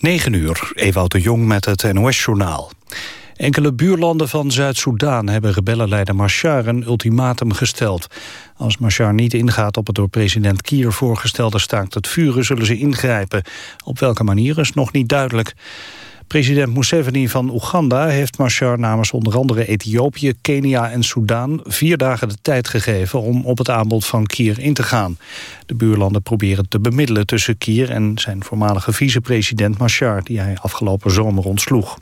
9 uur, Ewout de Jong met het NOS-journaal. Enkele buurlanden van Zuid-Soedan hebben rebellenleider Machar een ultimatum gesteld. Als Machar niet ingaat op het door president Kier voorgestelde staakt het vuren zullen ze ingrijpen. Op welke manier is nog niet duidelijk. President Museveni van Oeganda heeft Machar namens onder andere Ethiopië, Kenia en Soudaan vier dagen de tijd gegeven om op het aanbod van Kier in te gaan. De buurlanden proberen te bemiddelen tussen Kier en zijn voormalige vicepresident Machar, die hij afgelopen zomer ontsloeg.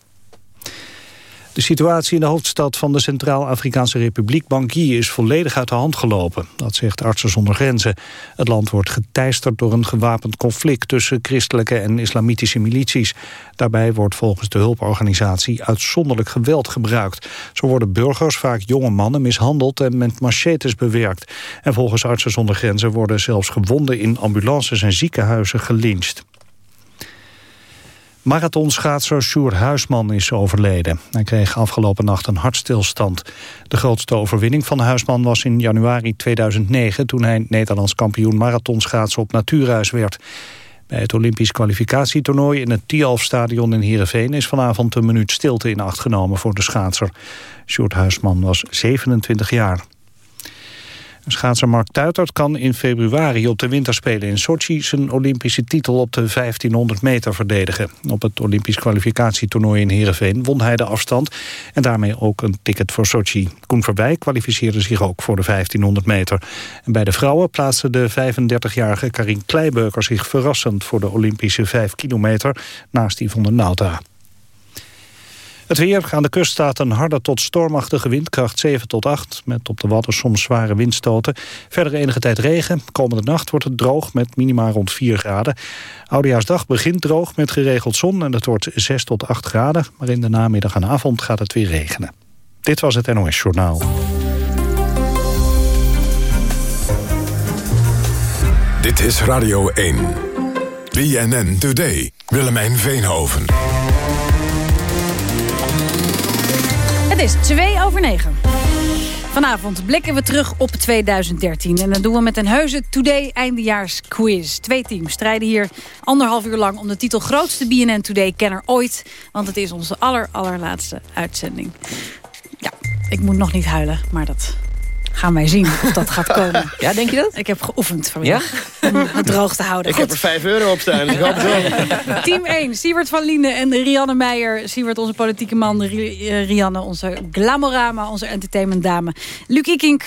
De situatie in de hoofdstad van de Centraal-Afrikaanse Republiek Bangui is volledig uit de hand gelopen. Dat zegt Artsen zonder Grenzen. Het land wordt geteisterd door een gewapend conflict tussen christelijke en islamitische milities. Daarbij wordt volgens de hulporganisatie uitzonderlijk geweld gebruikt. Zo worden burgers, vaak jonge mannen, mishandeld en met machetes bewerkt. En volgens Artsen zonder Grenzen worden zelfs gewonden in ambulances en ziekenhuizen gelyncht. Marathonschaatser Sjoerd Huisman is overleden. Hij kreeg afgelopen nacht een hartstilstand. De grootste overwinning van Huisman was in januari 2009... toen hij Nederlands kampioen marathonschaatsen op Natuurhuis werd. Bij het Olympisch kwalificatietoernooi in het Tialf-stadion in Heerenveen... is vanavond een minuut stilte in acht genomen voor de schaatser. Sjoerd Huisman was 27 jaar. Schaatser Mark Tuitert kan in februari op de winterspelen in Sochi... zijn Olympische titel op de 1500 meter verdedigen. Op het Olympisch kwalificatietoernooi in Heerenveen won hij de afstand... en daarmee ook een ticket voor Sochi. Koen Verbij kwalificeerde zich ook voor de 1500 meter. En bij de vrouwen plaatste de 35-jarige Karin Kleibeuker zich verrassend... voor de Olympische 5 kilometer naast Yvonne Nauta. Het weer. Aan de kust staat een harde tot stormachtige wind, kracht 7 tot 8... met op de Wadden soms zware windstoten. Verder enige tijd regen. Komende nacht wordt het droog met minima rond 4 graden. Oudejaarsdag begint droog met geregeld zon... en het wordt 6 tot 8 graden. Maar in de namiddag en avond gaat het weer regenen. Dit was het NOS Journaal. Dit is Radio 1. BNN Today. Willemijn Veenhoven. Het is 2 over 9. Vanavond blikken we terug op 2013. En dat doen we met een heuse Today eindejaarsquiz. Twee teams strijden hier anderhalf uur lang om de titel grootste BNN Today-kenner ooit. Want het is onze aller, allerlaatste uitzending. Ja, ik moet nog niet huilen, maar dat gaan wij zien of dat gaat komen. Ja, denk je dat? Ik heb geoefend vanmiddag ja? om het droog te houden. Ik heb er 5 euro op staan, dus ik hoop het wel. Team 1, Siewert van Linden en Rianne Meijer. Siewert, onze politieke man. Rianne, onze glamorama, onze entertainmentdame. Luc Ikink,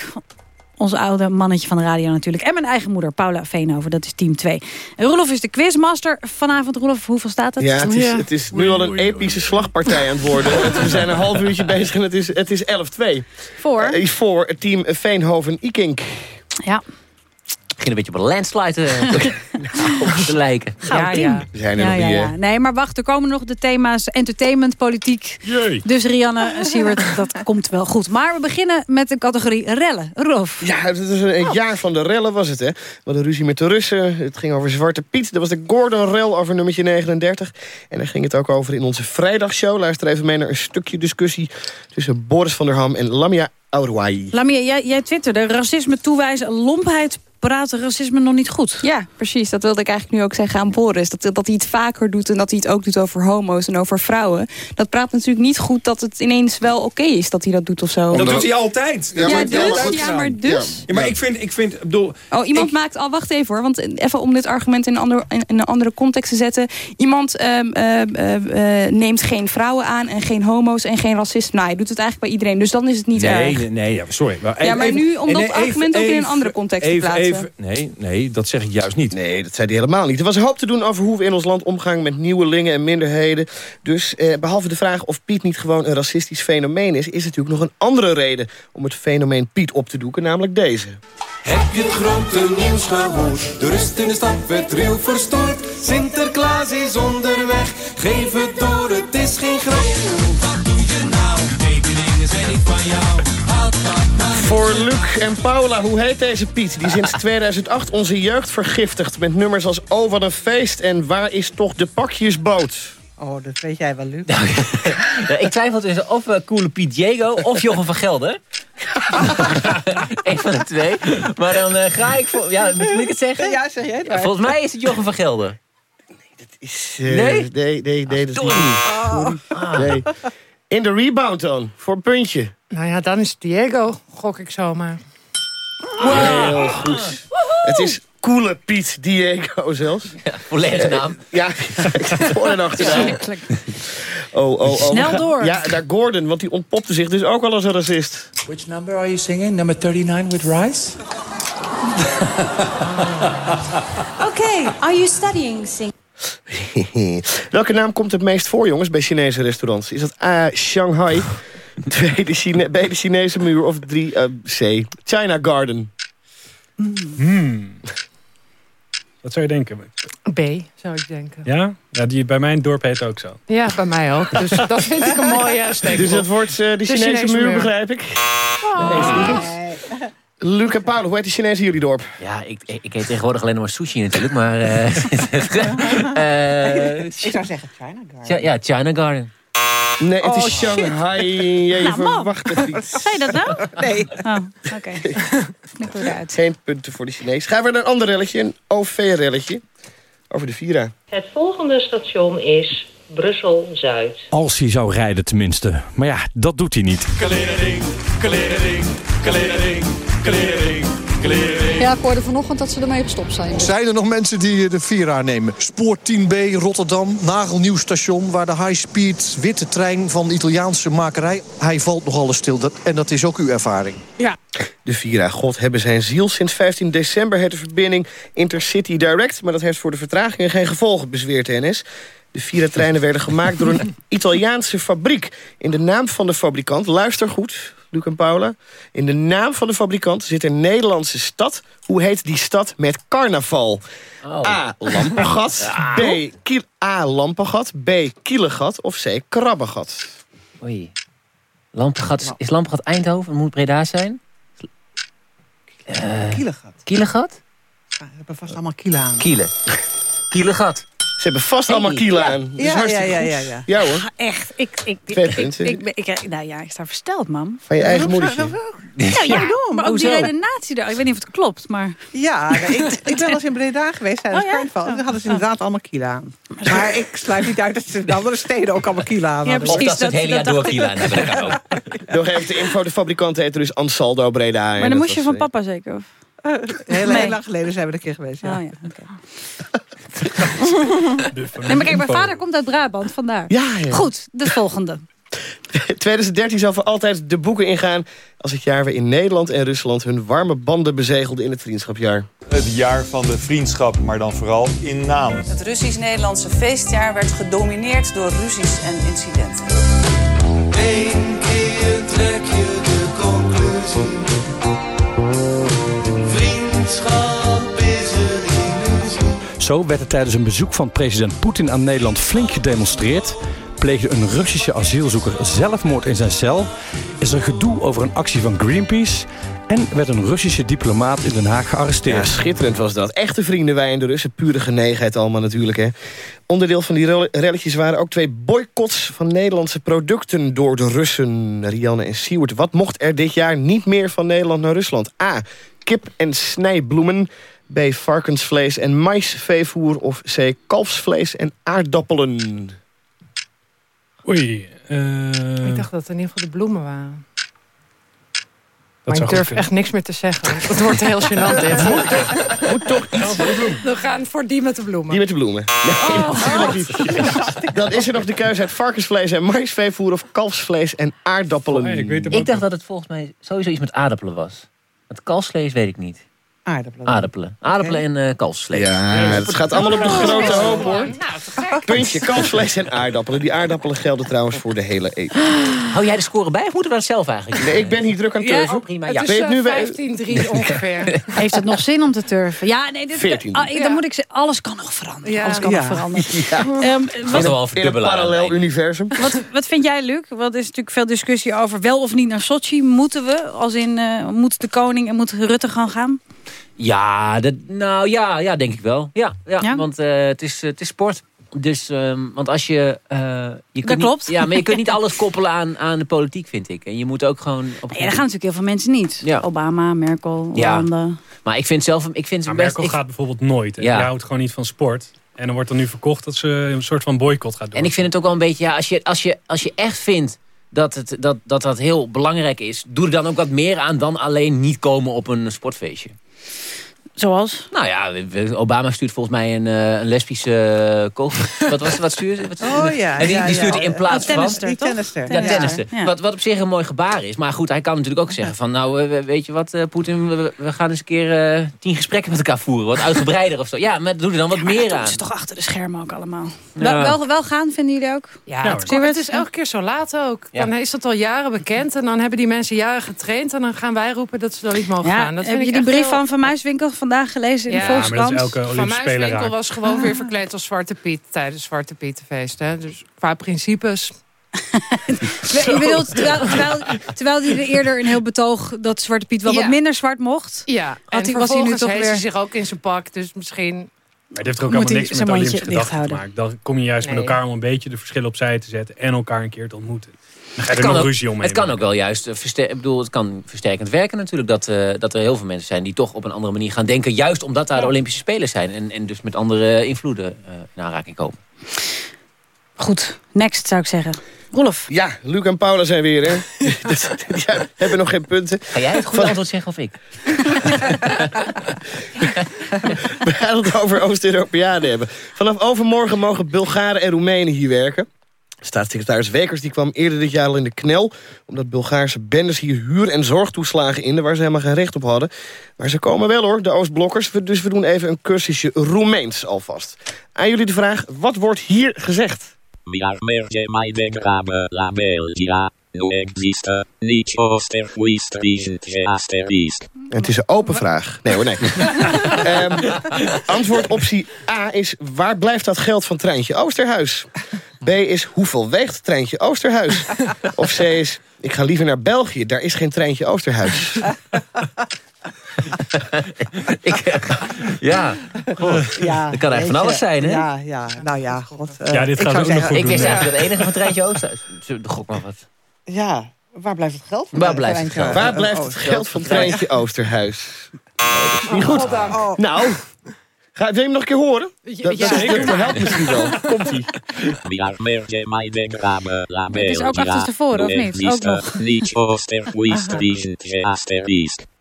onze oude mannetje van de radio natuurlijk. En mijn eigen moeder, Paula Veenhoven. Dat is team 2. En Roelof is de quizmaster vanavond. Roelof, hoeveel staat het? Ja, het is, het is nu al een epische slagpartij aan het worden. we zijn een half uurtje bezig en het is, het is 11-2. Voor? Uh, voor het team Veenhoven-Ikink. Ja begint een beetje op een landslide uh, te lijken. Ja, ja. zijn er ja, nog ja, Nee, maar wacht, er komen nog de thema's entertainment, politiek. Jee. Dus Rianne en Siewert, dat komt wel goed. Maar we beginnen met de categorie rellen. Rolf. Ja, het is een oh. jaar van de rellen was het, hè. We hadden ruzie met de Russen. Het ging over Zwarte Piet. Dat was de Gordon-rel over nummertje 39. En daar ging het ook over in onze vrijdagshow. Luister even mee naar een stukje discussie... tussen Boris van der Ham en Lamia Aourouai. Lamia, jij, jij twitterde racisme toewijzen, lompheid praten racisme nog niet goed. Ja, precies. Dat wilde ik eigenlijk nu ook zeggen aan Boris. Dat, dat hij het vaker doet en dat hij het ook doet over homo's en over vrouwen. Dat praat natuurlijk niet goed dat het ineens wel oké is dat hij dat doet of zo. Dat doet hij altijd. Ja, maar, dus, ja, maar dus. Ja, maar ik vind... Ik vind bedoel, oh, iemand maakt... Al, wacht even hoor. Want even om dit argument in een, ander, in een andere context te zetten. Iemand uh, uh, uh, neemt geen vrouwen aan en geen homo's en geen racisten. Nou, hij doet het eigenlijk bij iedereen. Dus dan is het niet nee, erg. Nee, nee, sorry. Maar ja, maar nu om dat argument ook in een andere context te plaatsen nee, nee, dat zeg ik juist niet. Nee, dat zei hij helemaal niet. Er was hoop te doen over hoe we in ons land omgaan met nieuwelingen en minderheden. Dus eh, behalve de vraag of Piet niet gewoon een racistisch fenomeen is... is natuurlijk nog een andere reden om het fenomeen Piet op te doeken, namelijk deze. Heb je het grote nieuws gehoord? De rust in de stad werd reëel verstoord. Sinterklaas is onderweg, geef het door, het is geen grap. Wat doe je nou? Tekeningen zijn niet van jou. Voor Luc en Paula, hoe heet deze Piet? Die sinds 2008 onze jeugd vergiftigt met nummers als Oh wat een feest en Waar is toch de pakjesboot? Oh, dat weet jij wel, Luc. ja, ik twijfel tussen of uh, Coole Piet Diego of Jochem van Gelder. Eén van de twee. Maar dan uh, ga ik voor... Ja, moet ik het zeggen? Ja, zeg jij het Volgens mij is het Jochem van Gelder. is... eh, Nee? Nee, nee, nee. dat is Sorry. niet- Nee. In de rebound dan, voor een puntje. Nou ja, dan is Diego, gok ik zomaar. Heel goed. Het is Coole Piet Diego zelfs. Volledige naam. Ja, voor en achternaam. Oh, oh, oh. Snel door. Ja, naar Gordon, want die ontpopte zich dus ook al als een racist. Which number are you singing? Number 39 with Rice? Okay, are you studying singing? Welke naam komt het meest voor, jongens, bij Chinese restaurants? Is dat A, Shanghai, B, de, Chine B, de Chinese muur of drie, eh, C, China Garden? Hmm. Wat zou je denken? B, zou ik denken. Ja? Ja, die bij mijn dorp heet ook zo. Ja, bij mij ook. Dus dat vind ik een mooie steek. Dus het wordt eh, de, Chinese, muur, begrijp ik. Oh. Luc en Paul, hoe heet de Chinese in jullie dorp? Ja, ik, ik, ik eet tegenwoordig alleen nog maar sushi natuurlijk, maar... eh eh, Ik zou zeggen China Garden. Ja, China Garden. Nee, het Oh, is shit. Shanghai. Even Nou, wachten. Zei je dat nou? Nee. Oh, oké. Knippen we eruit. Geen punten voor de Chinees. Gaan we naar een ander relletje, een OV-relletje. Over de Vira. Het volgende station is Brussel-Zuid. Als hij zou rijden tenminste. Maar ja, dat doet hij niet. Kleding, kleding, kleding, kleding, Ja, ik hoorde vanochtend dat ze ermee gestopt zijn. Zijn er nog mensen die eh, de Vira nemen? Spoor 10B Rotterdam, nagelnieuw station... waar de high-speed witte trein van de Italiaanse makerij... hij valt nog alles stil. Dat, en dat is ook uw ervaring. Ja. De Vira, God hebben zijn ziel. Sinds 15 december heeft de verbinding Intercity Direct... maar dat heeft voor de vertragingen geen gevolgen, bezweert de NS. De Vira-treinen werden gemaakt door een Italiaanse fabriek. In de naam van de fabrikant, luister goed, Luc en Paula... in de naam van de fabrikant zit een Nederlandse stad. Hoe heet die stad met carnaval? A. Lampengat. B. Kiel A. Lampengat. B. Kielegat. Of C. Krabbegat. Oei. Lampengat, is, is Lampengat Eindhoven? Moet Breda zijn? Uh, Kielegat. Kielegat? Ja, we hebben vast allemaal kielen aan. Kielen. Kielegat. Ze hebben vast Hey. allemaal kielen aan. Ja, ja, hartstikke ja, goed. ja, ja. Ja hoor, Ah, echt. Ik, ik, ik, Twee ik, punten. ik, nou ja, ik sta versteld, man. van je eigen moedertje. Nou ja, maar ook die redenatie daar. Ik weet niet of het klopt, maar... Ja, nee, ik, ik ben wel eens in Breda geweest tijdens Oh, ja? carnaval. En toen hadden ze inderdaad allemaal kielen aan. Maar ik sluit niet uit dat ze in de andere steden ook allemaal kielen aan Ja, hadden. Of precies. dat ze het hele jaar door Kielen aan hebben. Nog even de info. De fabrikant heette dus Ansaldo Breda. Maar dan moest je van papa zeker? Of? Heel, Nee. heel lang geleden zijn we er een keer geweest. Ja. Oh ja, oké. Nee, maar kijk, mijn vader komt uit Brabant, vandaar. Ja, ja. Goed, de volgende. 2013 zal voor altijd de boeken ingaan... als het jaar waarin Nederland en Rusland hun warme banden bezegelden in het vriendschapjaar. Het jaar van de vriendschap, maar dan vooral in naam. Het Russisch-Nederlandse feestjaar werd gedomineerd door ruzies en incidenten. Eén keer trek je de conclusie. Vriendschap is een illusie. Zo werd er tijdens een bezoek van president Poetin aan Nederland flink gedemonstreerd. Pleegde een Russische asielzoeker zelfmoord in zijn cel. Is er gedoe over een actie van Greenpeace. En werd een Russische diplomaat in Den Haag Ja, gearresteerd. schitterend was dat. Echte vrienden wij en de Russen. Pure genegenheid allemaal natuurlijk. Hè. Onderdeel van die rel- relletjes waren ook twee boycotts... van Nederlandse producten door de Russen. Rianne en Siewert. Wat mocht er dit jaar niet meer van Nederland naar Rusland? A. Kip en snijbloemen. B. Varkensvlees en maisveevoer. Of C. Kalfsvlees en aardappelen. Oei. eh, Ik dacht dat het in ieder geval de bloemen waren. Maar zou ik durf echt niks meer te zeggen. Het wordt heel gênant dit. Moet toch iets... We gaan voor die met de bloemen. Die met de bloemen. Nee, natuurlijk niet. Dan is er nog de keuze uit varkensvlees en maisveevoer... of kalfsvlees en aardappelen. hem Ik dacht dat het volgens mij sowieso iets met aardappelen was. Het kalfsvlees weet ik niet. Aardappelen. Aardappelen. Aardappelen en eh kalfsvlees. Ja, het gaat allemaal op de grote hoop, hoor. Puntje, kalfsvlees en aardappelen. Die aardappelen gelden trouwens voor de hele eten. Hou jij de score bij of moeten we dat zelf eigenlijk? Nee, ik ben hier druk aan het Ja, turven. Oh, prima. Het Ja. is Ben je het nu eh, weer- 15-3 ongeveer. Heeft het nog zin om te turven? Ja, nee, dit, 14. ah, ik- dan Ja. moet ik zeggen, alles kan nog veranderen. Ja. Alles kan Ja. nog veranderen. Ehm, Wat wat, er wel In een parallel universum. wat, wat vind jij, Luc? Want er is natuurlijk veel discussie over wel of niet naar Sochi. Moeten we? Als in, eh, moet de koning en moet Rutte gaan gaan? Ja, dat, nou ja, ja, denk ik wel. Ja, ja, Ja? want eh, het, is, het is sport. Dus, ehm, want als je... eh, je kunt Dat niet- klopt. ja, maar je kunt niet alles koppelen aan, aan de politiek, vind ik. En je moet ook gewoon... Op Ja, daar gegeven gaan natuurlijk heel veel mensen niet. Ja. Obama, Merkel, Ja. Hollande. Maar ik vind zelf... Ik vind Maar best, Merkel ik- gaat bijvoorbeeld nooit. hè. Ja. Die houdt gewoon niet van sport. En dan wordt er nu verkocht dat ze een soort van boycott gaat doen. En ik vind het ook wel een beetje, ja, als je, als je, als je echt vindt dat, het, dat, dat dat heel belangrijk is... doe er dan ook wat meer aan dan alleen niet komen op een sportfeestje. Zoals? Nou ja, Obama stuurt volgens mij een, eh, een lesbische uh, kogel. wat, was, wat stuurde Oh ja, En die, ja, die stuurt ja. in plaats van... tennister, tennister. Ja, Ja. tennister. Ja. Wat, wat op zich een mooi gebaar is. Maar goed, hij kan natuurlijk ook zeggen van... nou, eh, weet je wat, eh, Poetin, we, we gaan eens een keer eh, tien gesprekken met elkaar voeren. Wat uitgebreider of zo. Ja, maar doe er dan wat meer dat aan. doen ze toch achter de schermen ook allemaal. Ja. Wel, wel, wel gaan, vinden jullie ook? Ja, het, Zie je het is elke keer zo laat ook. Ja. Dan is dat al jaren bekend. En dan hebben die mensen jaren getraind. En dan gaan wij roepen dat ze dan niet mogen Ja, gaan. Dat heb vind je die brief heel- van Van Muiswinkel vandaag gelezen in Ja, de Volkskrant? elke Van Muiswinkel was gewoon weer verkleed als Zwarte Piet tijdens Zwarte Pietenfeest. Hè. Dus qua principes. Je bedoelt, terwijl, terwijl, terwijl hij er eerder een heel betoog dat Zwarte Piet wel Ja. wat minder zwart mocht. Ja, had hij, was hij nu toch weer... hij zich ook in zijn pak. Dus misschien... Maar het heeft er ook Moet helemaal niks met Olympische gedachten te houden. maken. Dan kom je juist Nee. met elkaar om een beetje de verschillen opzij te zetten. En elkaar een keer te ontmoeten. Dan ga je Het er kan, nog ook, ruzie om het kan ook wel juist eh, verster ik bedoel, het kan versterkend werken natuurlijk. Dat, eh, dat er heel veel mensen zijn die toch op een andere manier gaan denken. Juist omdat daar de Olympische Spelen zijn. En, en dus met andere invloeden eh, in aanraking komen. Goed, next zou ik zeggen. Rolf. Ja, Luc en Paula zijn weer, hè? Dus, ja, hebben nog geen punten. Ga jij het goede antwoord zeggen of ik? We gaan het over Oost-Europeanen hebben. Vanaf overmorgen mogen Bulgaren en Roemenen hier werken. Staatssecretaris Wekers die kwam eerder dit jaar al in de knel... omdat Bulgaarse bendes hier huur- en zorgtoeslagen in... waar ze helemaal geen recht op hadden. Maar ze komen wel hoor, de Oostblokkers. Dus we doen even een cursusje Roemeens alvast. Aan jullie de vraag, wat wordt hier gezegd? Miar merge mai degrabă la Belgia. Nu există nici Oosterhuis-Friesische asterisk. En het is een open vraag. Nee hoor, nee. Ehm, antwoord optie A is... waar blijft dat geld van Treintje Oosterhuis? B is hoeveel weegt Treintje Oosterhuis? Of C is... ik ga liever naar België, daar is geen Treintje Oosterhuis. Ja, Ja, dat kan echt van alles zijn, hè? Ja, ja, nou ja, god. eh, Ja, dit ik gaat ook nog zeggen, goed Ik doen, wist ja. eigenlijk dat het enige van Treintje Oosterhuis. De gok maar wat. Ja, waar blijft het geld? van Waar blijft het geld? Waar blijft Oh, het geld van Treintje Oosterhuis? Niet goed. Oh. Nou, ga, wil je hem nog een keer horen? Dat, dat, Ja, dat, helpt misschien wel. Komt-ie. Het is ook achterstevoren, of niet? Ook nog.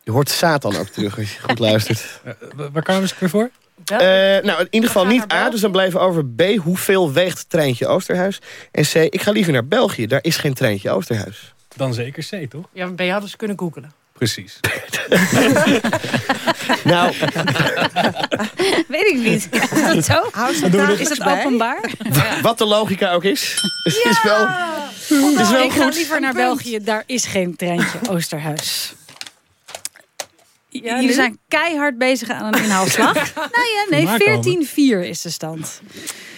Je hoort Satan ook terug als je goed luistert. Eh, waar kwamen ze weer voor? Eh, nou, in ieder geval niet A, dus dan blijven we over B. Hoeveel weegt treintje Oosterhuis? En C, ik ga liever naar België, daar is geen treintje Oosterhuis. Dan zeker C, toch? Ja, maar je hadden ze kunnen googelen. Precies. Nou, Weet ik niet. Is dat zo? Hou ze doen we daar dit Is dat bij? openbaar? wat de logica ook is, het is wel, het is wel ik ga liever naar België. Daar is geen treintje Oosterhuis. Ja, Jullie nu? zijn keihard bezig aan een inhaalslag. nou ja, nee, Maar komen. 14-4 is de stand.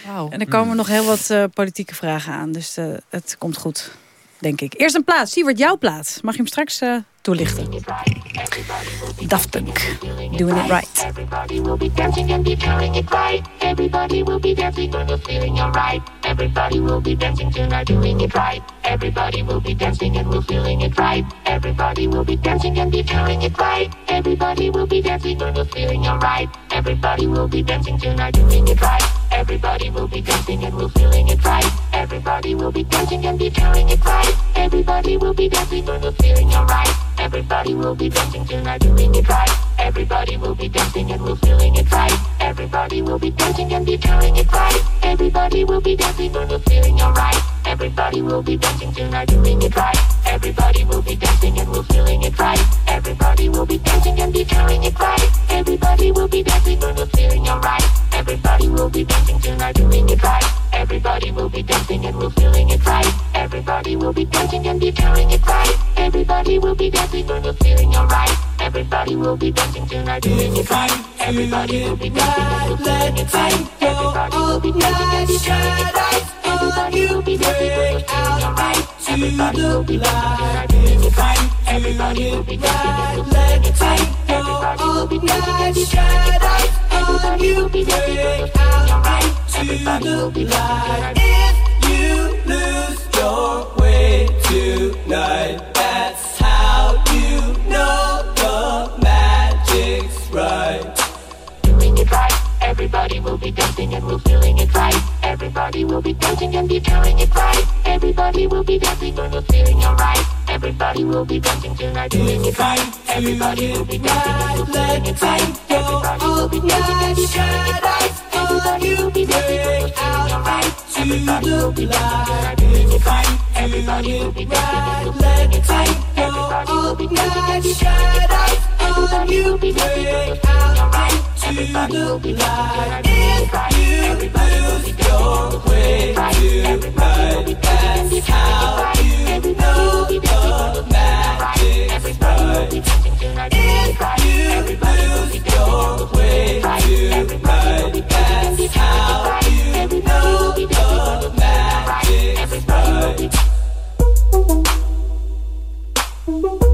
Wauw. En er komen nog heel wat eh, politieke vragen aan. Dus eh, het komt goed, denk ik. Eerst een plaats. Siewert, jouw plaats. Mag je hem straks eh, toelichten? Daft Punk. Doing it right. Everybody will be dancing and be doing it right. Everybody will be dancing they're feeling alright. Everybody will be dancing tonight, doing it right. Everybody will be dancing and we're feeling it right. Everybody will be dancing and be doing it right. Everybody will be dancing when we're feeling alright. Everybody will be dancing tonight, doing it right. Everybody will be dancing and we're feeling it right. Everybody will be dancing and be doing it right. Everybody will be dancing when we're feeling alright. Everybody will be dancing tonight, doing it right. Everybody will be dancing and we're feeling it right. Everybody will be dancing and be doing it right. Everybody will be dancing when we're feeling alright. Everybody will be dancing tonight, doing it right. Everybody will be dancing and we're feeling it right. Everybody will be dancing and be doing it right. Everybody will be dancing when we're feeling alright. Everybody will be dancing tonight, doing it right. Everybody will be dancing and we're feeling it right. Everybody will be dancing and be doing it right. Everybody will be dancing when we're feeling alright. Everybody will be dancing tonight, doing it right. Everybody will be dancing and we're feeling it right. Everybody will be dancing and be doing it right. Everybody will be dancing when we're feeling alright. Everybody will be dancing tonight, doing it right. Everybody will be dancing and we're feeling it right. Everybody will be dancing and be doing it right. Everybody will be dancing when we're feeling alright. Everybody will be dancing tonight. If you lose your way tonight, Everybody will be dancing and we're feeling it right. Everybody will be dancing and be feeling it right. Everybody will be dancing and we're feeling alright. Everybody will be dancing tonight, doing it right. Everybody will be dancing and we're feeling it right. Everybody will be dancing Everybody will be dancing and Everybody will be dancing doing it right. Everybody will be dancing Let's take go all night. Shut up on you. Break out into the light. If you lose your way tonight, that's how you know the magic's right. If you lose your way tonight, that's how you know the magic's right.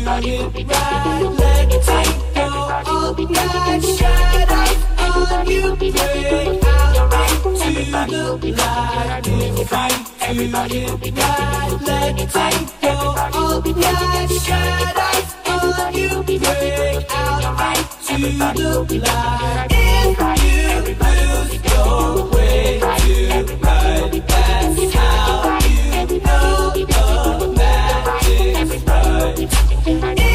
it right, let it go all night. Shadows on you, break out into the light. If you do it right, let it go all night. Shadows on you, break out into the light. If you do it right, let it go all night. Shadows on you, break out into the light. If you do it right, let it go all night. Shadows on you, break out into the light. If you lose your way tonight, that's how right.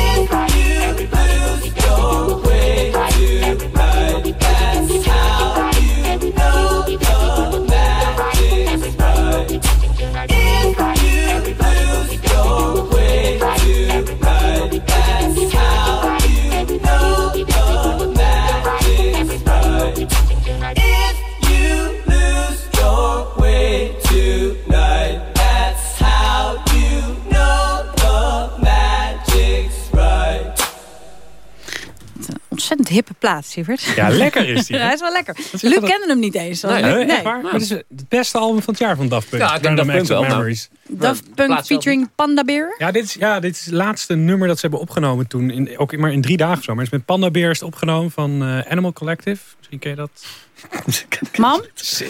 Sievert. Ja, lekker is die, hè? hij is wel lekker. is Luc echt kende hem niet eens. Nee, waar? Maar het is het beste album van het jaar van Daft Punk. Ja, ik denk Random Daft Punk wel, maar- Memories. Daft Punk featuring Panda Bear. Ja, dit is, ja, dit is het laatste nummer dat ze hebben opgenomen toen. In, ook maar in drie dagen zo. Maar het is met Panda Bear is het opgenomen van eh, Animal Collective. Misschien ken je dat. Mam?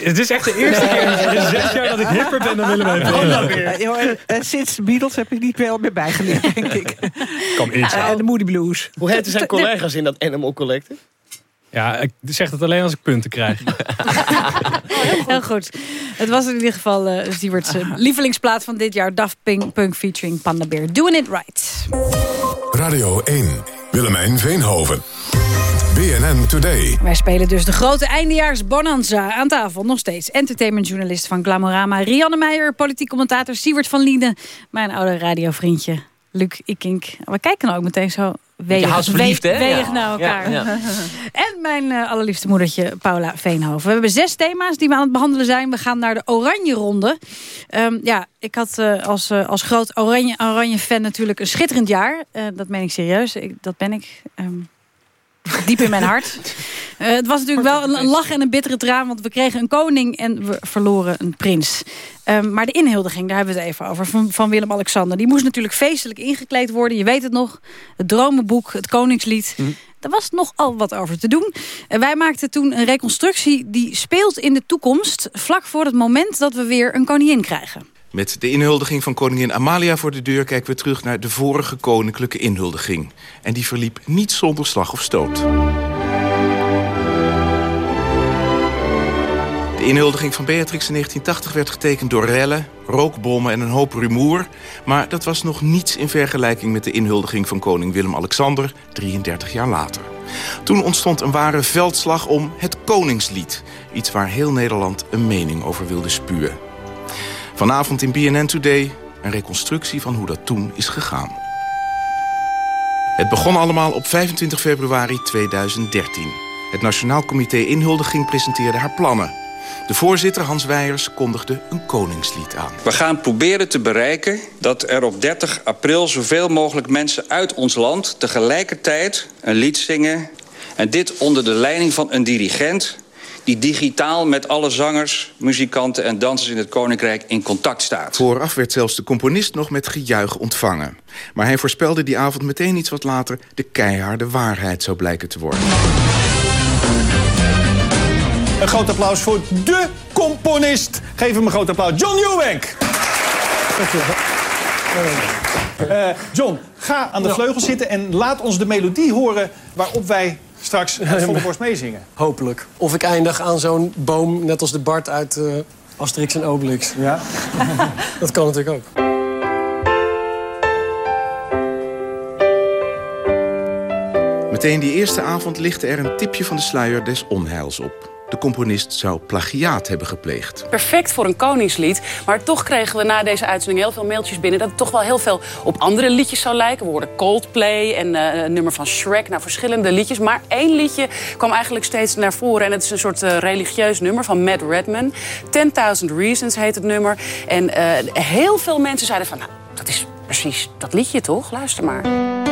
Het is echt de eerste keer in zes jaar dat ik hipper ben dan Willem joh, eh, eh, sinds de Beatles heb ik niet veel meer bijgeleerd, denk ik. Kom En de Moody Blues. Hoe heten zijn collega's in dat Animal Collective? Ja, ik zeg het alleen als ik punten krijg. Heel goed. Het was in ieder geval eh eh, lievelingsplaat van dit jaar. Daft Punk, Punk featuring Panda Bear. Doing it right. Radio 1. Willemijn Veenhoven. BNN Today. Wij spelen dus de grote eindejaars Bonanza aan tafel. Nog steeds entertainmentjournalist van Glamorama. Rianne Meijer, politiek commentator Siewert van Lieden. Mijn oude radiovriendje Luc Ikink. We kijken ook meteen zo weeg, hè? weeg Ja. naar elkaar. Ja, ja. En mijn eh, allerliefste moedertje Paula Veenhoven. We hebben zes thema's die we aan het behandelen zijn. We gaan naar de Oranje Ronde. Ehm, ja, ik had eh, als, eh, als groot Oranje, Oranje fan natuurlijk een schitterend jaar. Eh, dat meen ik serieus. Ik, dat ben ik. ehm, diep in mijn hart. Eh, het was natuurlijk wel een, een lach en een bittere traan... want we kregen een koning en we verloren een prins. Ehm, maar de inhuldiging, daar hebben we het even over, van, van Willem-Alexander. Die moest natuurlijk feestelijk ingekleed worden. Je weet het nog, het dromenboek, het koningslied... Daar was nogal wat over te doen. En wij maakten toen een reconstructie die speelt in de toekomst... vlak voor het moment dat we weer een koningin krijgen. Met de inhuldiging van koningin Amalia voor de deur... kijken we terug naar de vorige koninklijke inhuldiging. En die verliep niet zonder slag of stoot. De inhuldiging van Beatrix in 1980 werd getekend door rellen, rookbommen en een hoop rumoer. Maar dat was nog niets in vergelijking met de inhuldiging van koning Willem-Alexander 33 jaar later. Toen ontstond een ware veldslag om het Koningslied. Iets waar heel Nederland een mening over wilde spuwen. Vanavond in BNN Today een reconstructie van hoe dat toen is gegaan. Het begon allemaal op 25 februari 2013. Het Nationaal Comité Inhuldiging presenteerde haar plannen. De voorzitter Hans Weijers kondigde een koningslied aan. We gaan proberen te bereiken dat er op 30 april zoveel mogelijk mensen uit ons land tegelijkertijd een lied zingen. En dit onder de leiding van een dirigent die digitaal met alle zangers, muzikanten en dansers in het Koninkrijk in contact staat. Vooraf werd zelfs de componist nog met gejuich ontvangen. Maar hij voorspelde die avond meteen iets wat later de keiharde waarheid zou blijken te worden. Een groot applaus voor de componist. Geef hem een groot applaus. John Newbank. Uh, John, ga aan de vleugel zitten en laat ons de melodie horen... waarop wij straks het volle borst meezingen. Hopelijk. Of ik eindig aan zo'n boom, net als de Bart uit uh, Asterix en Obelix. Ja. Dat kan natuurlijk ook. Meteen die eerste avond lichtte er een tipje van de sluier des onheils op. De componist zou plagiaat hebben gepleegd. Perfect voor een koningslied. Maar toch kregen we na deze uitzending heel veel mailtjes binnen... dat het toch wel heel veel op andere liedjes zou lijken. We hoorden Coldplay en uh, een nummer van Shrek. Nou, verschillende liedjes. Maar één liedje kwam eigenlijk steeds naar voren. En het is een soort uh, religieus nummer van Matt Redman. 10.000 Reasons heet het nummer. En uh, heel veel mensen zeiden van... Nou, dat is precies dat liedje, toch? Luister maar.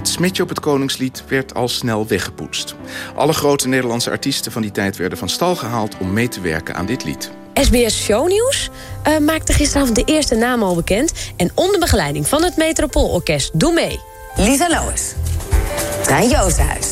Dit smetje op het Koningslied werd al snel weggepoetst. Alle grote Nederlandse artiesten van die tijd werden van stal gehaald... om mee te werken aan dit lied. SBS Shownieuws uh, maakte gisteravond de eerste naam al bekend... en onder begeleiding van het Metropoolorkest Doe Mee. Lisa Lois. Trein Joostenhuis.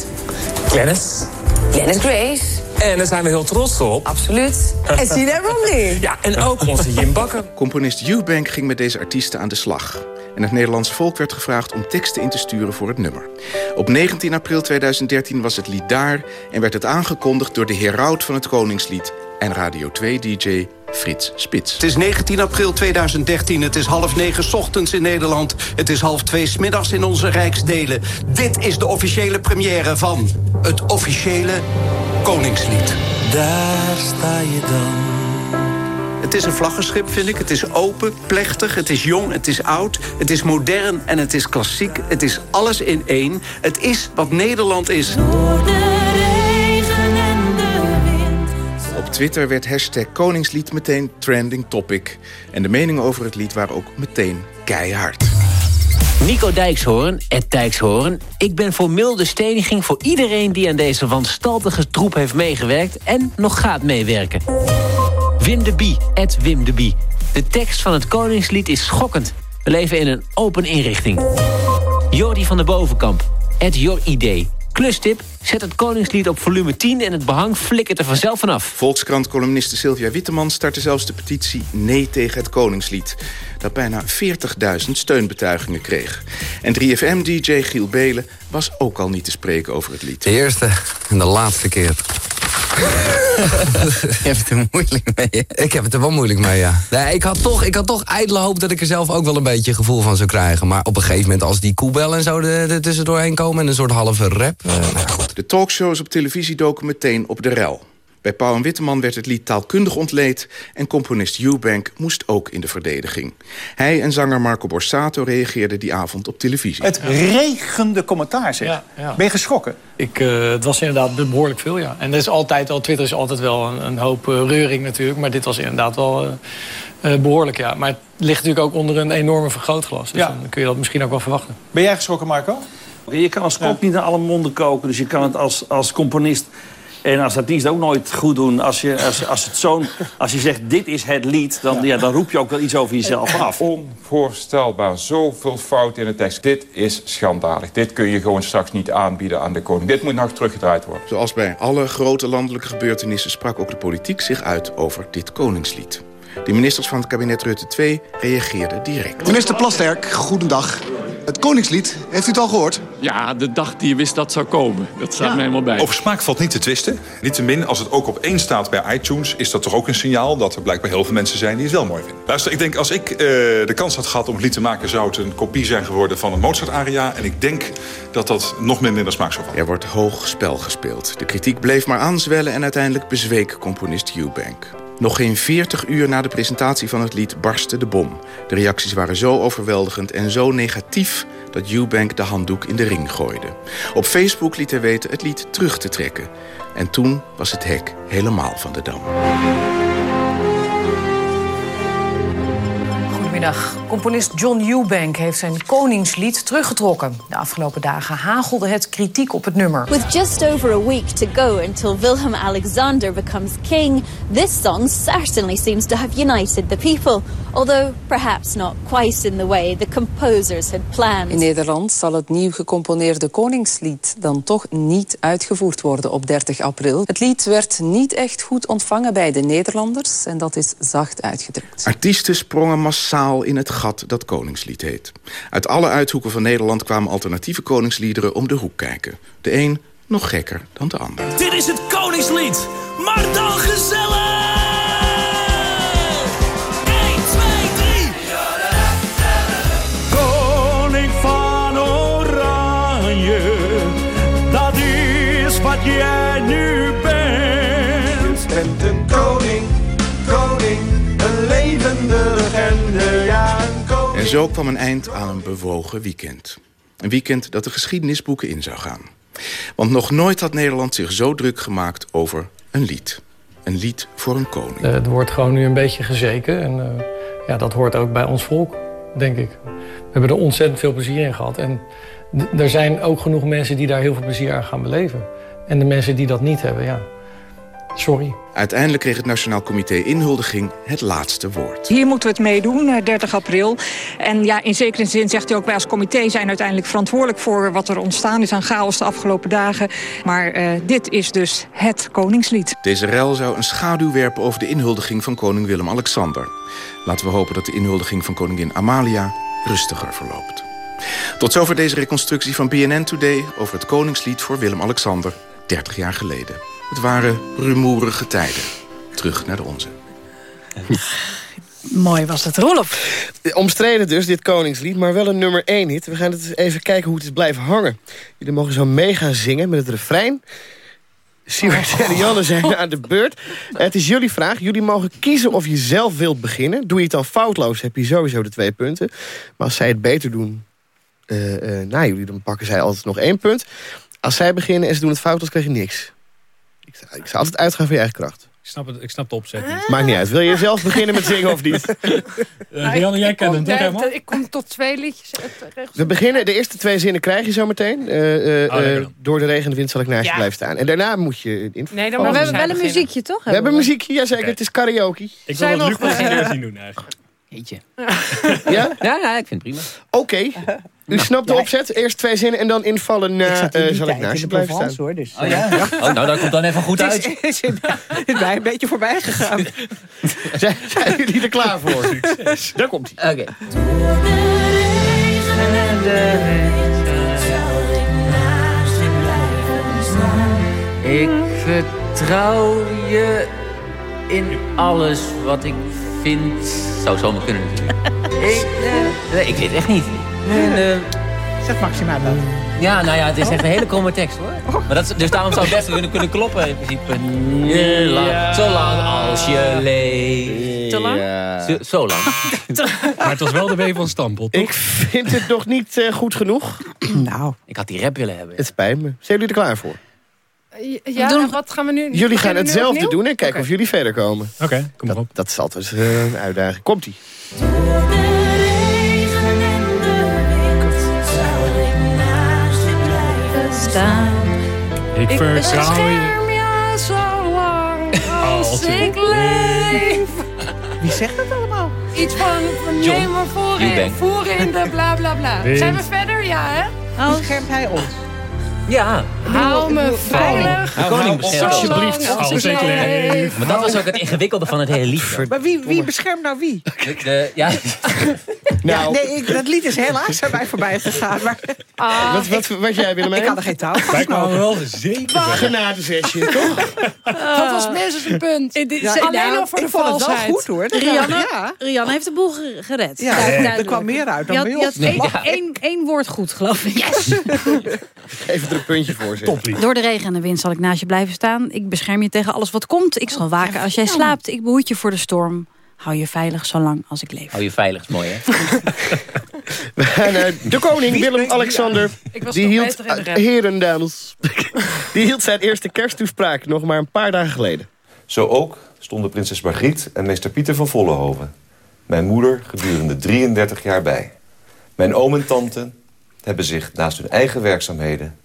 Glennis. Glennis Grace. En daar zijn we heel trots op. Absoluut. En Sina Romney. Ja, en ook onze Jim Bakker. Componist Eubank ging met deze artiesten aan de slag. En het Nederlandse volk werd gevraagd om teksten in te sturen voor het nummer. Op 19 april 2013 was het lied daar... en werd het aangekondigd door de heraut van het Koningslied... en Radio 2-dj Frits Spits. Het is 19 april 2013, het is half negen ochtends in Nederland. Het is half twee smiddags in onze rijksdelen. Dit is de officiële première van het officiële Koningslied. Daar sta je dan. Het is een vlaggenschip, vind ik. Het is open, plechtig, het is jong, het is oud, het is modern en het is klassiek. Het is alles in één. Het is wat Nederland is. Op Twitter werd hashtag Koningslied meteen trending topic. En de meningen over het lied waren ook meteen keihard. Nico Dijkshoorn, Ed Dijkshoorn. Ik ben voor milde steniging voor iedereen die aan deze wanstaltige troep heeft meegewerkt... en nog gaat meewerken. Wim de Bie, Ed Wim de Bie. De tekst van het Koningslied is schokkend. We leven in een open inrichting. Jordi van de Bovenkamp, Ed Your Idee. Klustip, zet het Koningslied op volume 10 en het behang flikkert er vanzelf vanaf. Volkskrant-columniste Sylvia Witteman startte zelfs de petitie Nee tegen het Koningslied. Dat bijna 40.000 steunbetuigingen kreeg. En 3FM-dj Giel Belen was ook al niet te spreken over het lied. De eerste en de laatste keer. Je hebt het er moeilijk mee. Ik heb het er wel moeilijk mee, ja. Nee, ik, had toch, ik had toch ijdele hoop dat ik er zelf ook wel een beetje gevoel van zou krijgen. Maar op een gegeven moment als die koebel en zo er, er tussendoorheen komen... en een soort halve rap... Uh, nou goed. De talkshows op televisie doken meteen op de rel. Bij Pauw en Witteman werd het lied taalkundig ontleed... en componist Eubank moest ook in de verdediging. Hij en zanger Marco Borsato reageerden die avond op televisie. Het regende commentaar, zeg. Ja, ja. Ben je geschrokken? Ik, uh, het was inderdaad behoorlijk veel, ja. En dat is altijd al, Twitter is altijd wel een, een hoop uh, reuring natuurlijk... maar dit was inderdaad wel uh, behoorlijk, ja. Maar het ligt natuurlijk ook onder een enorme vergrootglas. Dus Ja. dan kun je dat misschien ook wel verwachten. Ben jij geschrokken, Marco? Je kan als kop niet naar alle monden koken. Dus je kan het als, als componist en als artiest ook nooit goed doen. Als je, als, als het zo'n, als je zegt, dit is het lied... Dan, ja. dan roep je ook wel iets over jezelf af. Onvoorstelbaar. Zoveel fout in de tekst. Dit is schandalig. Dit kun je gewoon straks niet aanbieden aan de koning. Dit moet nog teruggedraaid worden. Zoals bij alle grote landelijke gebeurtenissen... sprak ook de politiek zich uit over dit koningslied. De ministers van het kabinet Rutte 2 reageerden direct. Minister Plasterk, goedendag. Het Koningslied, heeft u het al gehoord? Ja, de dag die je wist dat zou komen. Dat staat me helemaal bij. Over smaak valt niet te twisten. Niettemin, als het ook op één staat bij iTunes... is dat toch ook een signaal dat er blijkbaar heel veel mensen zijn die het wel mooi vinden. Luister, ik denk als ik uh, de kans had gehad om het lied te maken... zou het een kopie zijn geworden van een Mozart-aria. En ik denk dat dat nog minder in de smaak zou vallen. Er wordt hoog spel gespeeld. De kritiek bleef maar aanzwellen en uiteindelijk bezweek componist Eubank. Nog geen 40 uur na de presentatie van het lied barstte de bom. De reacties waren zo overweldigend en zo negatief... dat Eubank de handdoek in de ring gooide. Op Facebook liet hij weten het lied terug te trekken. En toen was het hek helemaal van de dam. Goedemiddag. Componist John Eubank heeft zijn Koningslied teruggetrokken. De afgelopen dagen hagelde het kritiek op het nummer. With just over a week to go until Wilhelm Alexander becomes king, this song certainly seems to have united the people. Although perhaps not quite in the way the composers had planned. In Nederland zal het nieuw gecomponeerde Koningslied dan toch niet uitgevoerd worden op 30 april. Het lied werd niet echt goed ontvangen bij de Nederlanders en dat is zacht uitgedrukt. Artiesten sprongen massaal in het gat dat Koningslied heet. Uit alle uithoeken van Nederland kwamen alternatieve koningsliederen om de hoek kijken. De een nog gekker dan de ander. Dit is het Koningslied, maar dan gezellig! Zo kwam een eind aan een bewogen weekend. Een weekend dat de geschiedenisboeken in zou gaan. Want nog nooit had Nederland zich zo druk gemaakt over een lied. Een lied voor een koning. Eh, er wordt gewoon nu een beetje gezeken. En eh, ja, dat hoort ook bij ons volk, denk ik. We hebben er ontzettend veel plezier in gehad. En er zijn ook genoeg mensen die daar heel veel plezier aan gaan beleven. En de mensen die dat niet hebben, ja, sorry. Uiteindelijk kreeg het Nationaal Comité Inhuldiging het laatste woord. Hier moeten we het mee doen, eh, 30 april. En ja, in zekere zin zegt hij ook... wij als comité zijn uiteindelijk verantwoordelijk voor... wat er ontstaan is aan chaos de afgelopen dagen. Maar eh, dit is dus het Koningslied. Deze rel zou een schaduw werpen over de inhuldiging van koning Willem-Alexander. Laten we hopen dat de inhuldiging van koningin Amalia rustiger verloopt. Tot zover deze reconstructie van BNN Today... over het koningslied voor Willem-Alexander, 30 jaar geleden. Het waren rumoerige tijden. Terug naar de onze. Mooi was het, Rolf. Omstreden dus, dit Koningslied, maar wel een nummer 1 hit. We gaan het even kijken hoe het is blijven hangen. Jullie mogen zo mee gaan zingen met het refrein. Siewert en Janne zijn aan de beurt. Het is jullie vraag. Jullie mogen kiezen of je zelf wilt beginnen. Doe je het dan foutloos, heb je sowieso de twee punten. Maar als zij het beter doen eh, eh, na jullie, dan pakken zij altijd nog één punt. Als zij beginnen en ze doen het foutloos, krijg je niks. Ik zou, ik zou altijd uitgaan van je eigen kracht. Ik snap, het, ik snap de opzet niet. Maakt niet uit. Wil je zelf beginnen met zingen of niet? Uh, Rianne, jij kent het toch helemaal? Ik kom tot twee liedjes. We beginnen, de eerste twee zinnen krijg je zo meteen. Uh, uh, Oh, door de regen en de wind zal ik naast je Ja. blijven staan. En daarna moet je... In... Nee, dan Maar we hebben wel een muziekje, toch? We hebben muziekje, jazeker. Het is karaoke. Ik wil dat Luc een keer zien doen eigenlijk. Ja? Ja, ja, ik vind het prima. Oké. U snapt de opzet. Eerst twee zinnen en dan invallen. na, Ik zat in eh, die zal ik naast je blijven staan. hoor. Dus, Oh ja? Oh, nou, dat komt dan even goed Het uit. is, is, is mij een beetje voorbij gegaan. Zijn, zijn jullie er klaar voor? Succes. Daar komt hij. Oké. Ik vertrouw je in alles wat ik vind. Zou zomaar kunnen natuurlijk. ik, eh, nee, ik weet het echt niet. En, eh, Zeg Maxima dan. ja, nou ja, het is echt een hele kromme tekst hoor. Maar dat, is- dus daarom zou het best kunnen, kunnen kloppen in principe. Ja, lang- Zolang als je leeft. Te lang? Zo, zo lang. Maar het was wel de W van Stampel, toch? Ik vind het nog niet eh, goed genoeg. Nou, Ik had die rap willen hebben. Het spijt me. Zijn jullie er klaar voor? Ja, wat gaan we nu? Jullie gaan nu hetzelfde doen en kijken of jullie verder komen. Oké, kom maar op. Dat is altijd een uitdaging. Komt-ie. Ik vertrouw je. bescherm je zo lang als Als ik ik leef. wie zegt dat allemaal? Iets van, neem me voor in, Eubank. voor in de bla bla bla. Wind. Zijn we verder? Ja, hè? Beschermt hij ons? Ja, Hou me veilig. de koning beschermt. Alsjeblieft. Maar dat was ook het ingewikkelde van het hele lied. Maar wie, wie beschermt nou wie? De- de- ja, Ja, Nou, nee, ik, dat lied is helaas aan mij voorbij gegaan. Maar Ah, wat, wat, wat jij willen ik had er geen touw Wij voor kwamen wel zeker. Genadezesje, toch? dat was minstens een punt. Ja, Alleen nou, nog voor de valsheid. goed hoor. Rianne, ja. Rianne heeft de boel ge- gered. Ja, er kwam meer uit dan Je bij je had ons. één, ja. één, woord goed, geloof ik. Even er een puntje voor. Door de regen en de wind zal ik naast je blijven staan. Ik bescherm je tegen alles wat komt. Ik zal waken als jij slaapt. Ik behoed je voor de storm. Hou je veilig zolang als ik leef. hou je veilig, is mooi hè. Naar de koning Willem-Alexander. Ik was Die hield, rap. heren, dames. Die hield zijn eerste kersttoespraak nog maar een paar dagen geleden. Zo ook stonden prinses Margriet en meester Pieter van Vollenhoven. mijn moeder gedurende 33 jaar bij. Mijn oom en tante hebben zich naast hun eigen werkzaamheden...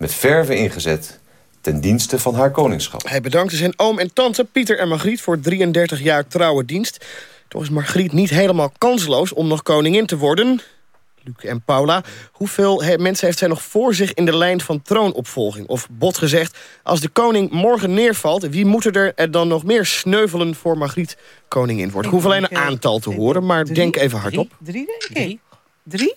met verve ingezet ten dienste van haar koningschap. Hij bedankte zijn oom en tante Pieter en Margriet... voor 33 jaar trouwe dienst. Toch is Margriet niet helemaal kansloos om nog koningin te worden. Luc en Paula, hoeveel he- mensen heeft zij nog voor zich... in de lijn van troonopvolging? Of bot gezegd, als de koning morgen neervalt... wie moeten er, er dan nog meer sneuvelen voor Margriet koningin wordt? Ik hoef alleen een aantal te horen, maar denk even hardop. Drie, denk ik. Drie?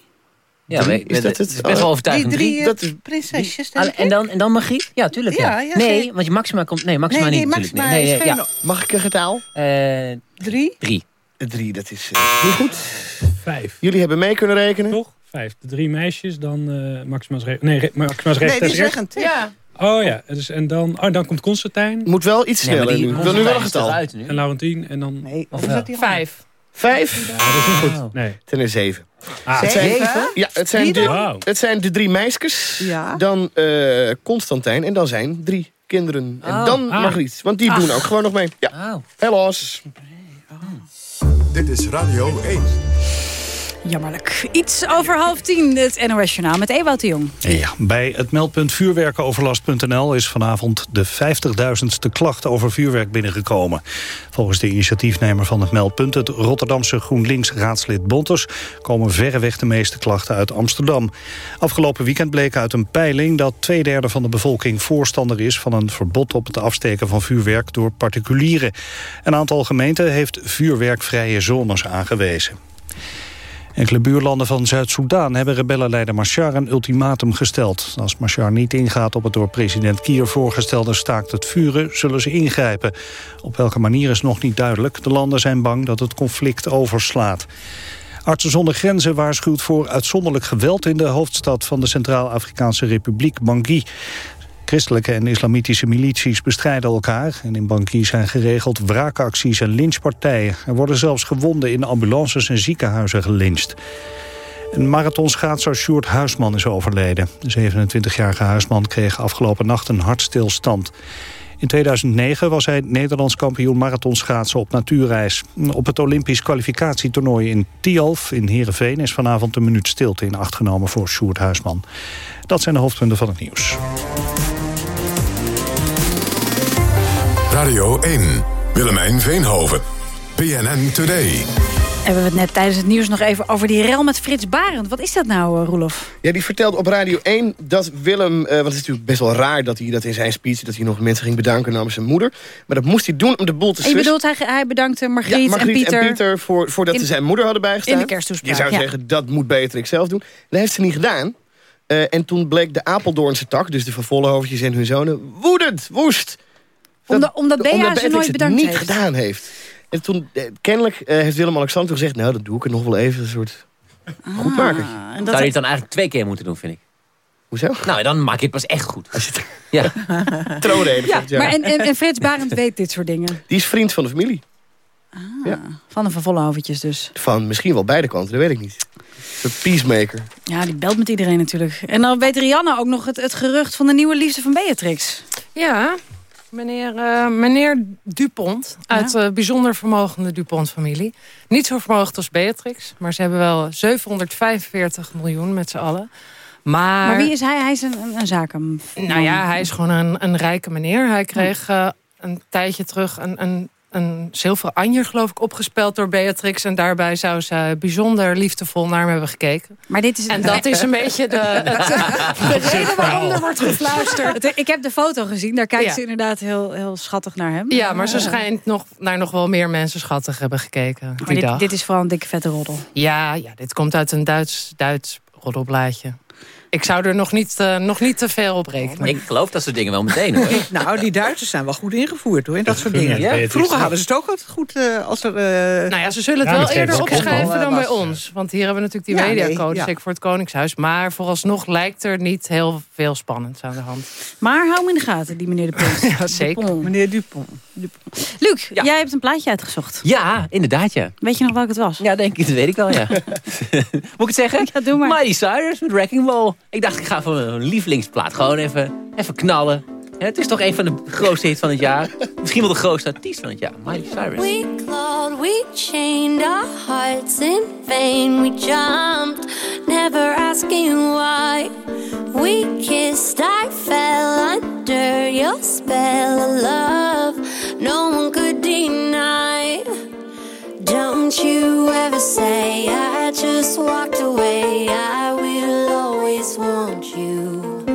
Ja, Drie? Is dat het? is best wel overtuigend. Die drie, Dat eh, is- prinsesjes, Ah, denk en, ik. dan, en dan Margriet? Ja, tuurlijk. Ja. Ja, ja, nee, want je Maxima komt... Nee, Maxima Nee, nee, niet. Maxima nee, is nee, geen- ja. Mag ik een getal? Eh, Drie? drie. Drie, dat is eh, niet goed. Vijf. Jullie hebben mee kunnen rekenen. Toch? Vijf. De drie meisjes, dan eh Maxima's Re Nee, Re Maxima's Nee, Recht die eerst. zeggen het. Ja. Oh ja, dus, en dan, oh, dan komt Constantijn. Moet wel iets Nee, sneller die nu. Ik wil nu wel een is getal. En Laurentien. En dan... Nee, Of wel? zat die Vijf. Vijf? Ja, dat is niet goed. Nee. Ten er zeven. Ah, Het zijn, Zeven? ja, het zijn, de, het zijn de drie meisjes. Ja. Dan eh Constantijn. En dan zijn drie kinderen. En Oh. dan Ah. Margriet. Want die doen ook gewoon nog mee. Ja, Oh. helaas. Dit is Radio 1. Jammerlijk. Iets over half tien, het NOS Journaal met Ewout de Jong. Ja, bij het meldpunt vuurwerkenoverlast.nl is vanavond de 50.000ste klacht over vuurwerk binnengekomen. Volgens de initiatiefnemer van het meldpunt, het Rotterdamse GroenLinks-raadslid Bontes, komen verreweg de meeste klachten uit Amsterdam. Afgelopen weekend bleek uit een peiling dat twee derde van de bevolking voorstander is van een verbod op het afsteken van vuurwerk door particulieren. Een aantal gemeenten heeft vuurwerkvrije zones aangewezen. Enkele buurlanden van Zuid-Soedan hebben rebellenleider Machar een ultimatum gesteld. Als Machar niet ingaat op het door president Kier voorgestelde staakt het vuren, zullen ze ingrijpen. Op welke manier is nog niet duidelijk. De landen zijn bang dat het conflict overslaat. Artsen zonder grenzen waarschuwt voor uitzonderlijk geweld in de hoofdstad van de Centraal-Afrikaanse Republiek, Bangui. Christelijke en islamitische milities bestrijden elkaar. En in Bangui zijn geregeld wraakacties en lynchpartijen. Er worden zelfs gewonden in ambulances en ziekenhuizen gelyncht. Een marathonschaatser Sjoerd Huisman is overleden. De 27-jarige Huisman kreeg afgelopen nacht een hartstilstand. In 2009 was hij Nederlands kampioen marathonschaatsen op natuurreis. Op het Olympisch kwalificatietoernooi in Tialf in Heerenveen... is vanavond een minuut stilte in acht genomen voor Sjoerd Huisman. Dat zijn de hoofdpunten van het nieuws. Radio 1. Willemijn Veenhoven. PNN Today. Hebben we het net tijdens het nieuws nog even over die rel met Frits Barend. Wat is dat nou, eh, Roelof? Ja, die vertelde op Radio 1 dat Willem... eh, want het is natuurlijk best wel raar dat hij dat in zijn speech... dat hij nog mensen ging bedanken namens zijn moeder. Maar dat moest hij doen om de boel te En je sussen. bedoelt, hij, hij bedankte Margriet, ja, Margriet en Pieter. en Pieter voor, voordat in- ze zijn moeder hadden bijgestaan. in de kersttoespraak, Je zou ja. zeggen, dat moet Beatrix zelf doen. Dat heeft ze niet gedaan. Eh, en toen bleek de Apeldoornse tak, dus de Van Vollenhoofdjes en hun zonen... woedend, woest. Omdat, omdat Bea ze nooit het bedankt niet heeft. gedaan heeft. En toen, eh, kennelijk eh, heeft Willem-Alexander gezegd... nou, dat doe ik er nog wel even, een soort goedmaker. Ah, Zou je het dan eigenlijk twee keer moeten doen, vind ik. Hoezo? Nou, dan maak je het pas echt goed. Ja. Troonrede Ja, volgend jaar. maar en, en, en Frits Barend weet dit soort dingen. Die is vriend van de familie. Ja. Van de Van Vollenhoofdjes dus. Van misschien wel beide kanten, dat weet ik niet. Een soort peacemaker. Ja, die belt met iedereen natuurlijk. En dan weet Rianne ook nog het, het gerucht van de nieuwe liefde van Beatrix. Ja, meneer, eh, meneer Dupont uit de bijzonder vermogende Dupont-familie. Niet zo vermogend als Beatrix, maar ze hebben wel 745 miljoen met z'n allen. Maar, Maar wie is hij? Hij is een, een, een zaken. Nou ja, hij is gewoon een, een rijke meneer. Hij kreeg eh, een tijdje terug een, een, een zilveren anjer, geloof ik, opgespeld door Beatrix. En daarbij zou ze bijzonder liefdevol naar hem hebben gekeken. Maar dit is En dat is een beetje de, het, de reden waarom er wordt gefluisterd. Ik heb de foto gezien, daar kijkt Ja. ze inderdaad heel, heel schattig naar hem. Ja, maar ze Eh, schijnt nog, naar nog wel meer mensen schattig hebben gekeken maar die dit, dag. dit is vooral een dikke vette roddel. Ja, ja, dit komt uit een Duits, Duits roddelblaadje. Ik zou er nog niet, eh, nog niet te veel op rekenen. Ik geloof dat soort dingen wel meteen, hoor. Nou, die Duitsers zijn wel goed ingevoerd hoor, in dat soort dingen. Ja, Vroeger hadden ze het ook altijd goed eh, als er... eh, Nou ja, ze zullen het Ja, wel eerder opschrijven dan bij ons. Want hier hebben we natuurlijk die Ja, nee, mediacode, ja. zeker voor het Koningshuis. Maar vooralsnog lijkt er niet heel veel spannends aan de hand. Maar hou hem in de gaten, die meneer de. Ja, zeker. Dupont. Meneer Dupont. Luc, jij hebt een plaatje uitgezocht. Ja, inderdaad, ja. Weet je nog welk het was? Ja, denk ik, dat weet ik wel, ja. Moet ik het zeggen? Ja, doe maar. Miley Cyrus met Wrecking Ball. Ik dacht, ik ga voor een lievelingsplaat gewoon even, even knallen. Het is toch een van de grootste hits van het jaar. Misschien wel de grootste artiest van het jaar. Miley Cyrus. We clawed we chained our hearts in vain. We jumped, never asking why. We kissed, I fell under your spell of love. No one could deny. Don't you ever say I just walked away. I will always want you.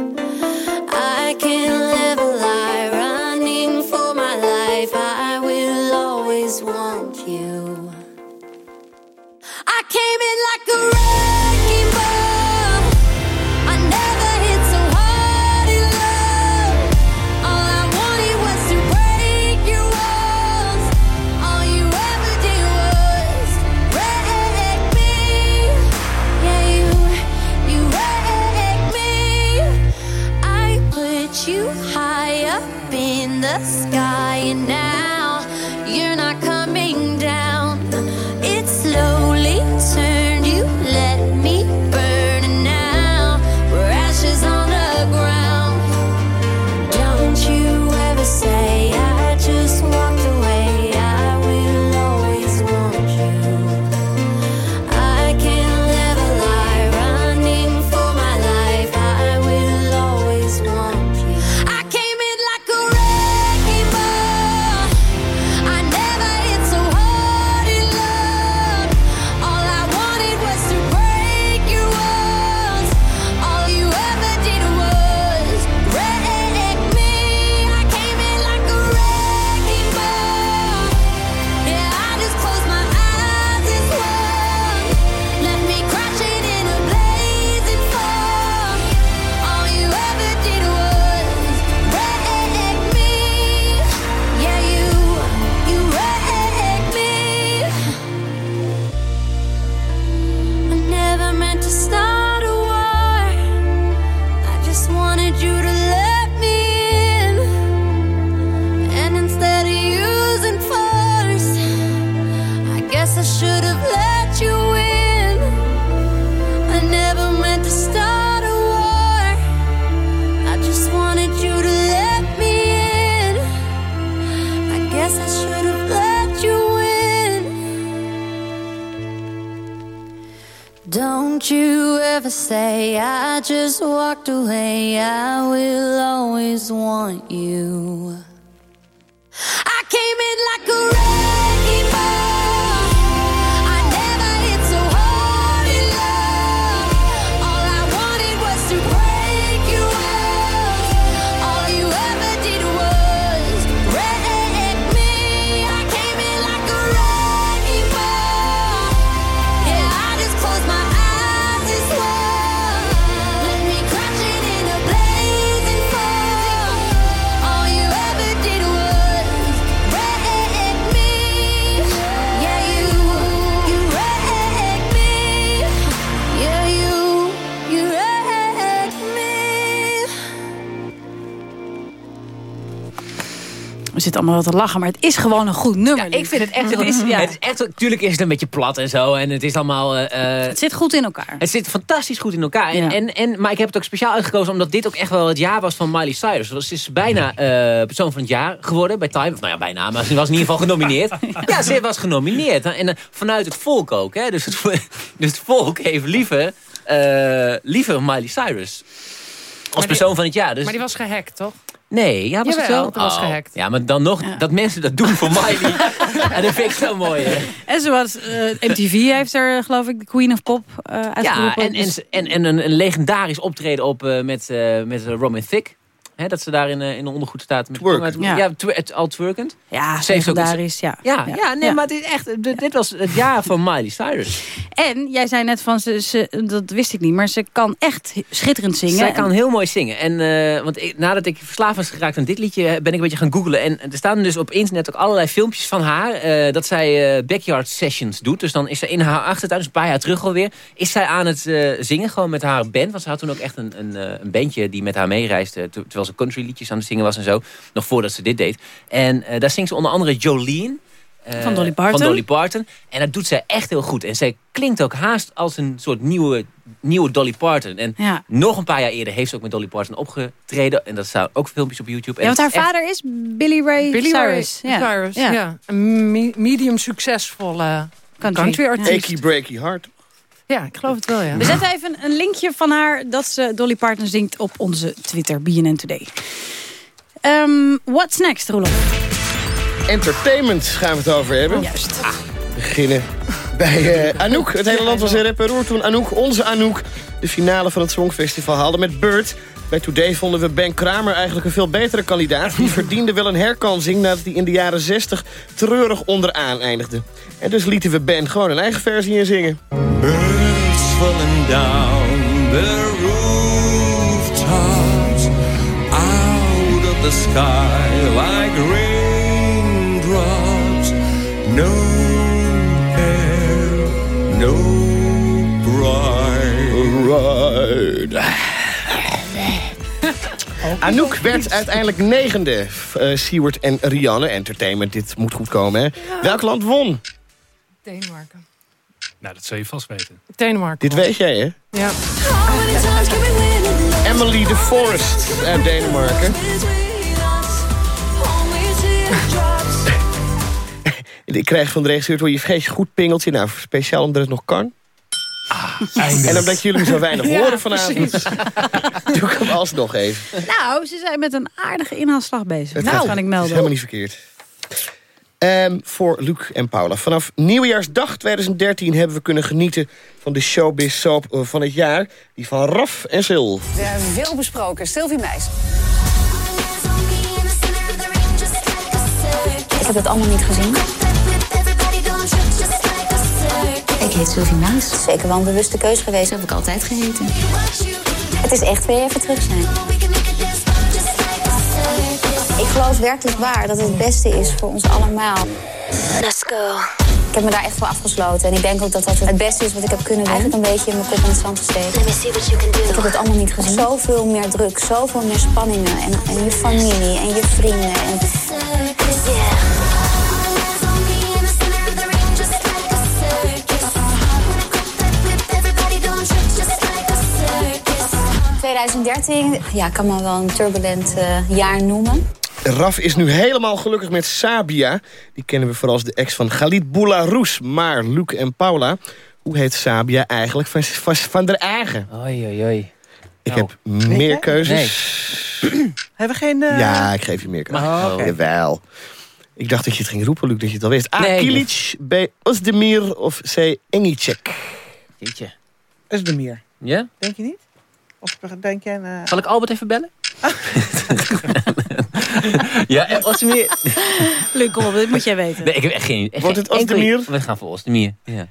I can't live a lie running for my life. I will always want you. I came in like a wrecking We zitten allemaal wat te lachen, maar het is gewoon een goed nummer. Ik vind het echt, het is, Ja. het is echt, natuurlijk is het een beetje plat en zo. En het is allemaal... eh, eh, Het zit goed in elkaar. Het zit fantastisch goed in elkaar. En, Ja. en, en, maar ik heb het ook speciaal uitgekozen omdat dit ook echt wel het jaar was van Miley Cyrus. Dus Ze is bijna eh, persoon van het jaar geworden bij Time. Of nou ja, bijna, maar ze was in ieder geval genomineerd. ja, ze was genomineerd. En vanuit het volk ook. Hè? Dus, het, dus het volk heeft liever, eh, liever Miley Cyrus. Als die- persoon van het jaar. Dus, Maar die was gehackt, toch? nee, ja, was het Jawel, zo? dat was Oh, gehackt. Ja, maar dan nog dat mensen dat doen voor Miley. en dat vind ik zo mooi. Hè? En zoals eh, MTV heeft er, geloof ik, de Queen of Pop eh Ja, en, en, Dus- en, en een, een legendarisch optreden op eh, met, eh met Robin Thicke. Hè, dat ze daar in, eh, in een ondergoed staat. Met Twerk. met- Ja. ja, twer- het- al twerkend. ja, Ze heeft ook- legendarisch, ja. Ja, ja, nee, maar dit, is echt, dit, dit was het jaar van Miley Cyrus. En jij zei net van, ze, ze, dat wist ik niet, maar ze kan echt schitterend zingen. Zij kan heel mooi zingen. En, eh, want ik- nadat ik verslaafd was geraakt aan dit liedje... ben ik een beetje gaan googlen. En er staan dus op internet ook allerlei filmpjes van haar... eh, dat zij eh, backyard sessions doet. Dus dan is ze in haar achtertuin, dus een paar jaar terug alweer... is zij aan het eh, zingen, gewoon met haar band. Want ze had toen ook echt een, een, eh, een bandje die met haar meereisde... ter- terwijl ze country liedjes aan het zingen was en zo. Nog voordat ze dit deed. En eh, daar zingt ze onder andere Jolene... eh, Van Dolly Parton. Van Dolly Parton. En dat doet zij echt heel goed. En zij klinkt ook haast als een soort nieuwe, nieuwe Dolly Parton. En Ja. nog een paar jaar eerder heeft ze ook met Dolly Parton opgetreden. En dat staan ook filmpjes op YouTube. Ja, En want haar echt- vader is Billy Ray Billy Cyrus. Ray Cyrus, ja. Een me- medium succesvolle country, Country, artiest. Achy breaky heart. Ja, ik geloof het wel, ja. We zetten even een linkje van haar dat ze Dolly Parton zingt op onze Twitter, BNN Today. Ehm, what's next, Roelof? Entertainment gaan we het over hebben. Juist. We beginnen bij eh, Anouk. Het hele land was in rep en roer toen Anouk, onze Anouk... de finale van het Songfestival haalde met Bird. Bij Today vonden we Ben Kramer eigenlijk een veel betere kandidaat. Die verdiende wel een herkansing nadat hij in de jaren 60 treurig onderaan eindigde. En dus lieten we Ben gewoon een eigen versie inzingen. Birds falling down the rooftops out of the sky like raindrops. No air, no bride. Anouk werd uiteindelijk negende. Uh, Seward en Rianne, Entertainment, dit moet goed komen. Hè? Welk land won? Denemarken. Nou, dat zou je vast weten. Denemarken. Dit weet jij, hè? Ja. Emily de Forest uit Denemarken. Ik krijg van de regisseur door je vergeet je goed pingeltje. Nou, speciaal omdat het nog kan. en omdat jullie me zo weinig Ja, horen vanavond. precies. doe ik hem alsnog even. Nou, ze zijn met een aardige inhaalslag bezig. Het nou, gaat- kan ik is melden. helemaal niet verkeerd. Ehm, voor Luc en Paula. Vanaf nieuwjaarsdag 2013 hebben we kunnen genieten... van de showbiz soap eh, van het jaar. Die van Raf en Sil. We hebben veel besproken. Sylvie Meis. Ik heb het allemaal niet gezien. Ik heet Sylvie Maas. Zeker wel een bewuste keuze geweest. heb ik altijd geheten. Het is echt weer even terug zijn. Geloof werkelijk waar dat het het beste is voor ons allemaal. Let's go. Ik heb me daar echt voor afgesloten. En ik denk ook dat dat het beste is wat ik heb kunnen doen. Eigenlijk een beetje in mijn kop in het zand gesteken. Ik heb het allemaal niet gezien. Zoveel meer druk, zoveel meer spanningen. En, en je familie en je vrienden. En... 2013, ja, kan me wel een turbulent eh, jaar noemen. Raf is nu helemaal gelukkig met Sabia. Die kennen we vooral als de ex van Galit Boularus. Maar Luc en Paula, hoe heet Sabia eigenlijk van, van, van der eigen? Oei, oei, oei. Ik heb meer jij? keuzes. Hebben we geen... eh, Ja, ik geef je meer keuzes. Oh. Jawel. Ik dacht dat je het ging roepen, Luc, dat je het al wist. A. Nee, Kilic, B. Ozdemir of C. Engicek. Jeetje. is de meer. Ja? Denk je niet? Of denk jij... eh, Zal ik Albert even bellen? ja, en Osdemir. Luc, kom op, dit moet jij weten. Nee, ik heb echt geen... echt Wordt het geen enkele- Ozdemir? We gaan voor Osdemir, ja.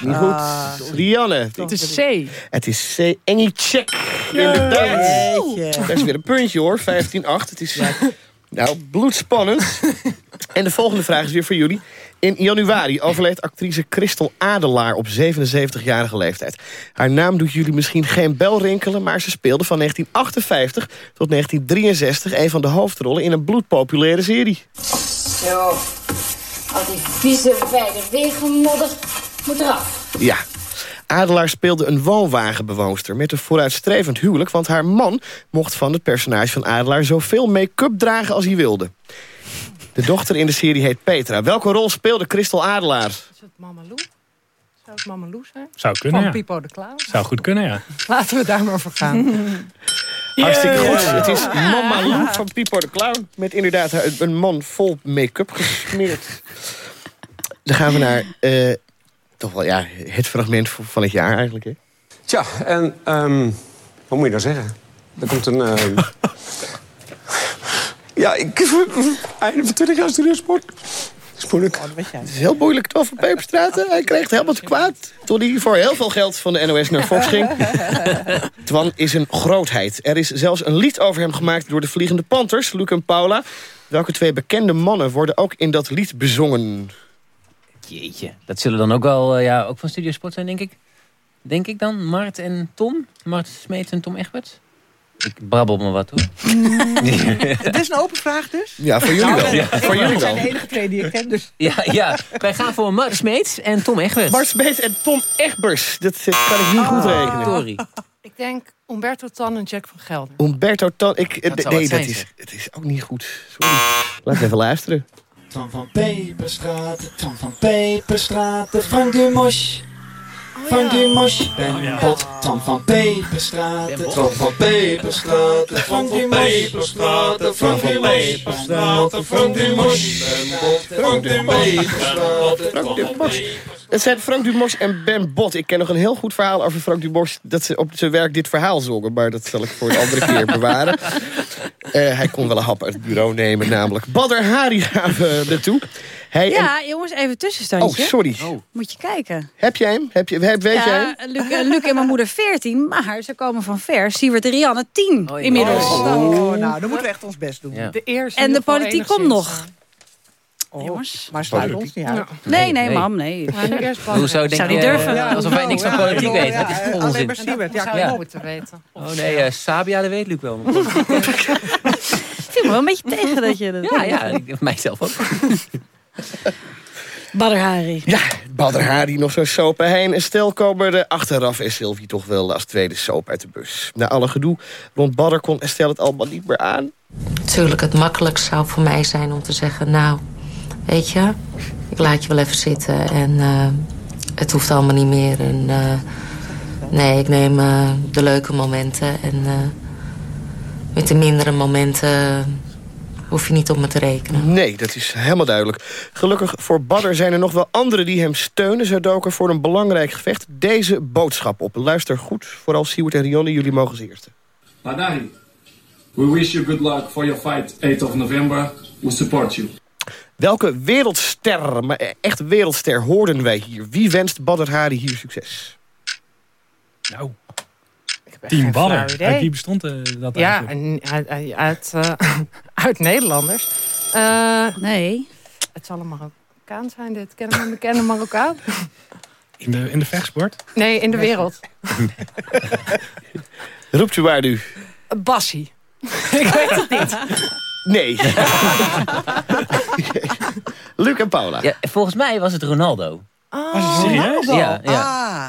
Niet Ah. goed. Lianne. Het is C. Het is C. Engicek. Inderdaad. Dat is weer een puntje hoor. 15-8. Het is nou bloedspannend. en de volgende vraag is weer voor jullie. In januari overleed actrice Christel Adelaar op 77-jarige leeftijd. Haar naam doet jullie misschien geen bel rinkelen... maar ze speelde van 1958 tot 1963... een van de hoofdrollen in een bloedpopulaire serie. Zo, al die vieze wijde wegenmodder moet eraf. Ja. Adelaar speelde een woonwagenbewoonster met een vooruitstrevend huwelijk... want haar man mocht van het personage van Adelaar zoveel make-up dragen als hij wilde. De dochter in de serie heet Petra. Welke rol speelde Christel Adelaar? Is het Mama Lou? Zou het Mama Lou zijn? Zou kunnen, Van ja. Pipo de Clown? Zou goed kunnen, ja. Laten we daar maar voor gaan. Hartstikke goed. Het is Mama Lou van Pipo de Clown. Met inderdaad een man vol make-up gesmeerd. Dan gaan we naar... eh, toch wel, ja, het fragment van het jaar eigenlijk, hè? Tja, en ehm, wat moet je nou zeggen? Er komt een... ehm, ja, ik... Einde van 20 jaar studeersport. Dat is moeilijk. Het is heel moeilijk, Twan van Peperstraat. Hij kreeg het helemaal te kwaad toen hij voor heel veel geld van de NOS naar Fox ging. Twan is een grootheid. Er is zelfs een lied over hem gemaakt door de Vliegende Panthers, Luc en Paula. Welke twee bekende mannen worden ook in dat lied bezongen? Jeetje. Dat zullen dan ook wel, eh, ja, ook van Studio Sport zijn, denk ik. Denk ik dan. Mart en Tom. Mart Smeet en Tom Egberts. Ik brabbel me wat, hoor. Het is een open vraag dus? Ja, voor jullie wel. Ja. Voor jullie Dat zijn wel. de enige twee die ik ken. Dus. Ja, ja, wij gaan voor Mart Smeets en Tom Egberts. Bart Smeets en Tom Egbers. Dat kan ik niet goed rekenen. Sorry. Ik denk Umberto Tan en Jack van Gelder. Umberto Tan. Ik, Dat nee, dat is, het is ook niet goed. Sorry. Laat ik even luisteren. Tom van Peperstraat, Tom van Peperstraat, Frank Dumos. Frank Dumos, Ben Bot, Tom van Peperstraat, Tom van Peperstraat, Frank Dumos, Frank Dumos, Frank Dumos, Ben Bot, Frank Dumos, Frank Dumos. Het zijn Frank Dumos en Ben Bot. Ik ken nog een heel goed verhaal over Frank Dumos... dat ze op zijn werk dit verhaal zongen. Maar dat zal ik voor een andere keer bewaren. Eh, hij kon wel een hap uit het bureau nemen, namelijk. Badr Hari gaan we naartoe. En- Ja, jongens, even tussenstandje. Oh, sorry. Moet je kijken. Heb jij hem? Heb je, heb, weet jij ja, hem? Luc, eh, Luc en mijn moeder 14, maar ze komen van ver. Siewert en Rianne 10 inmiddels. Oh, nou, dan moeten we echt ons best doen. Ja. De eerste En de politiek komt nog. Oh, Jongens. Maar sluit ons niet uit. Nee, nee, mam, nee. eh, ja, Hoezo denk Zou je, niet durven. eh, alsof wij niks van politiek ja, weten? ja, Dat is alleen onzin. maar Siewert. Ja, zou kom je op. moeten weten. Oh nee, eh, Sabia, dat weet Luc wel. Ik viel me wel een beetje tegen dat je dat ja, ja, mijzelf ook. Badr Hari. Ja, Badr Hari nog zo'n soap. Hein en Stel komen er achteraf en Sylvie toch wel als tweede soap uit de bus. Na alle gedoe rond Badr kon Estelle het allemaal niet meer aan. Natuurlijk, het makkelijkst zou voor mij zijn om te zeggen... nou, weet je, ik laat je wel even zitten en eh, het hoeft allemaal niet meer. En, eh, nee, ik neem eh, de leuke momenten en eh, met de mindere momenten hoef je niet op me te rekenen. Nee, dat is helemaal duidelijk. Gelukkig voor Badr zijn er nog wel anderen die hem steunen. Ze doken voor een belangrijk gevecht deze boodschap op. Luister goed, vooral Siewert en Rionne, jullie mogen als eerste. Badari, we wish you good luck for your fight 8 of November. We support you. Welke wereldster, maar echt wereldster, hoorden wij hier? Wie wenst Badr Hari hier succes? Nou, Team Badder. Uit wie bestond eh, dat Ja, eigenlijk? en uit, uit, uit, eh, uit Nederlanders. Eh, nee. Het zal een Marokkaan zijn dit. Ken je een bekende Marokkaan? In de, in de vechtsport? Nee, in de wereld. Roept u waar nu? Bassie. ik weet het niet. Nee. Luc en Paula. Ja, volgens mij was het Ronaldo. Oh, Serieus? Ja, ja. Ah.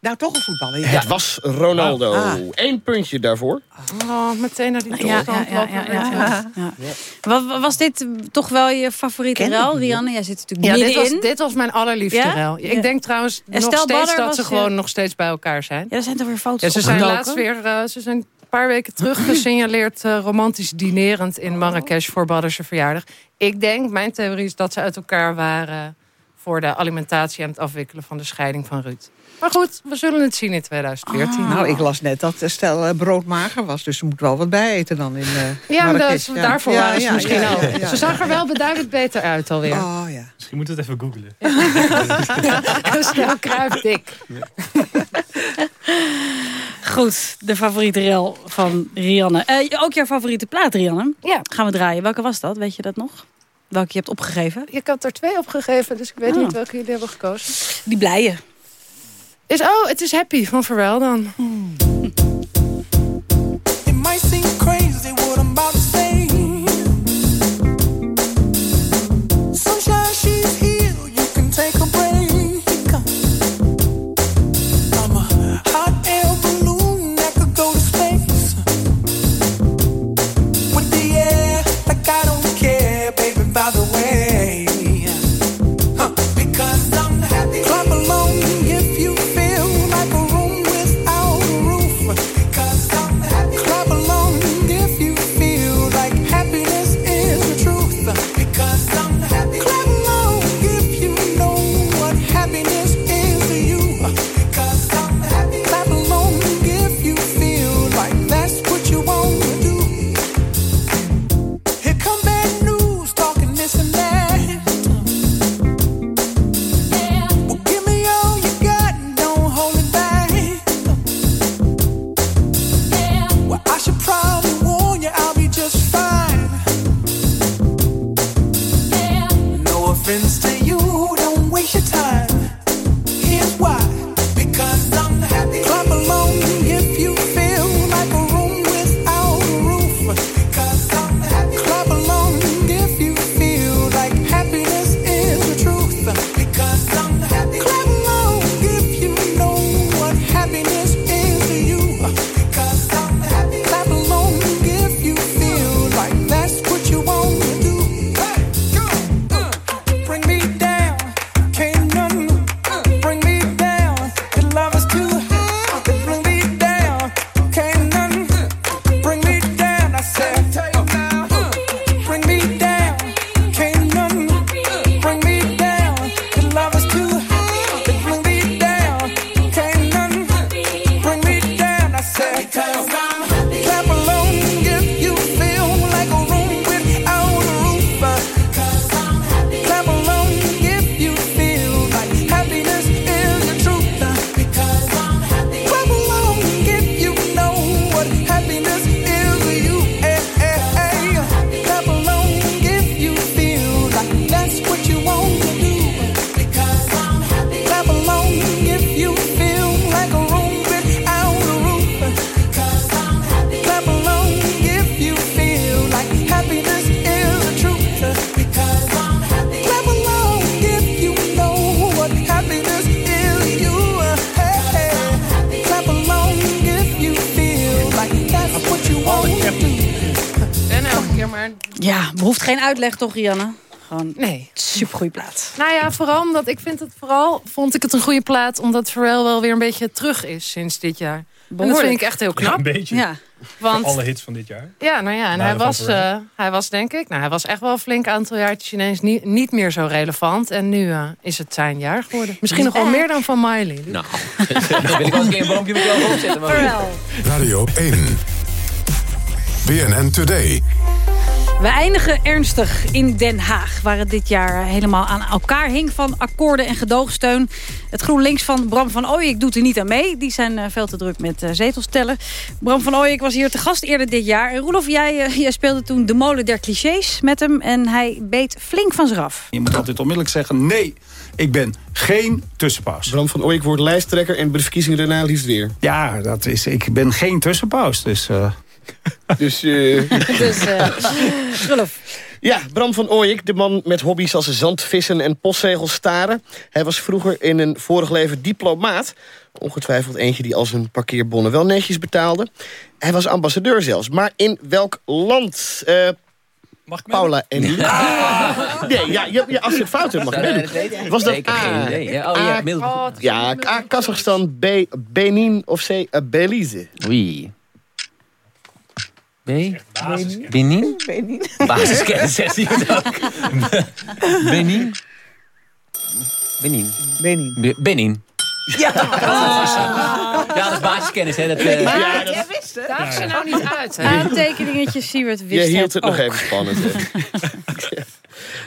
Nou, toch een voetballer. Ja. Het was Ronaldo. Ah. Eén puntje daarvoor. Oh, meteen naar die Ja, toestand ja, ja, ja, ja, ja. Wa- Was dit toch wel je favoriete Ken ik ruil. Rianne? Jij zit natuurlijk Ja, dit middenin. was, dit was mijn allerliefste Ja? ruil. Ik Ja. denk trouwens En nog steeds dat ze je- gewoon nog steeds bij elkaar zijn. Ja, er zijn toch weer foto's Ja, ze zijn laatst weer eh, ze zijn een paar weken terug gesignaleerd eh, romantisch dinerend in Marrakesh voor Badr's verjaardag. Ik denk, mijn theorie is dat ze uit elkaar waren voor de alimentatie en het afwikkelen van de scheiding van Ruud. Maar goed, we zullen het zien in 2014. Nou, ik las net dat eh, stel eh, broodmager was. Dus ze moet wel wat bij eten dan in eh Ja, dat, daarvoor waren ze misschien ja, ook. ja, ja. Ze zag er wel beduidend beter uit alweer. Oh ja. Misschien moeten we het even googlen. Snel kruip dik. Goed, de favoriete rel van Rianne. Eh, ook jouw favoriete plaat, Rianne? Ja. Gaan we draaien. Welke was dat? Weet je dat nog? Welke je hebt opgegeven? Ik had er twee opgegeven, dus ik weet Oh. niet welke jullie hebben gekozen. Die blije. Is, oh, het is Happy van Pharrell dan. It geen uitleg toch, Rianne? Gewoon nee. supergoeie plaat. Nou ja, vooral omdat ik vind het vooral vond ik het een goede plaat omdat Pharrell wel weer een beetje terug is sinds dit jaar. En dat vind ik echt heel knap. Ja, een beetje. Ja. Want Alle hits van dit jaar. Ja, nou ja, en hij was, eh, hij was denk ik, nou hij was echt wel een flink aantal jaartjes ineens niet, niet meer zo relevant. En nu eh, is het zijn jaar geworden. Misschien nog wel meer dan van Miley. Nou, dan wil ik wel eens een keer een boompje met jou opzetten. maar- Radio 1. BNN Today. We eindigen ernstig in Den Haag, waar het dit jaar helemaal aan elkaar hing van akkoorden en gedoogsteun. Het GroenLinks van Bram van Ooyek doet er niet aan mee. Die zijn eh, veel te druk met eh, zetels tellen. Bram van Ooyek was hier te gast eerder dit jaar. En Roelof, jij, eh, jij speelde toen de molen der clichés met hem. En hij beet flink van zich af. Je moet altijd onmiddellijk zeggen, nee, ik ben geen tussenpaus. Bram van Ooyek wordt lijsttrekker en bij de verkiezingen daarna liefst weer. Ja, dat is, ik ben geen tussenpaus, dus... eh, Dus, eh dus eh. Ja, Bram van Ooyek, de man met hobby's als zandvissen en postzegels staren. Hij was vroeger in een vorig leven diplomaat. Ongetwijfeld eentje die al zijn parkeerbonnen wel netjes betaalde. Hij was ambassadeur zelfs. Maar in welk land? Eh Mag ik Paula en Nee, ja, je, ja, als je het fout hebt mag je jij meedoen. Was dat Nee, ik heb A, geen idee. Oh ja, A- ja, A, Kazachstan, B, Benin of C, Belize? Oei. B? Benin? Benin. Basiskennis, zegt hij het ook. Benin? Benin. Benin. Be- Benin. Ja, ja, dat is basiskennis, hè. Dat, eh, Maar Ja, dat- jij wist het. Daag ze nou niet uit, hè? Aantekeningetje Siewert Je wist hield het nog ook. even spannend. hè.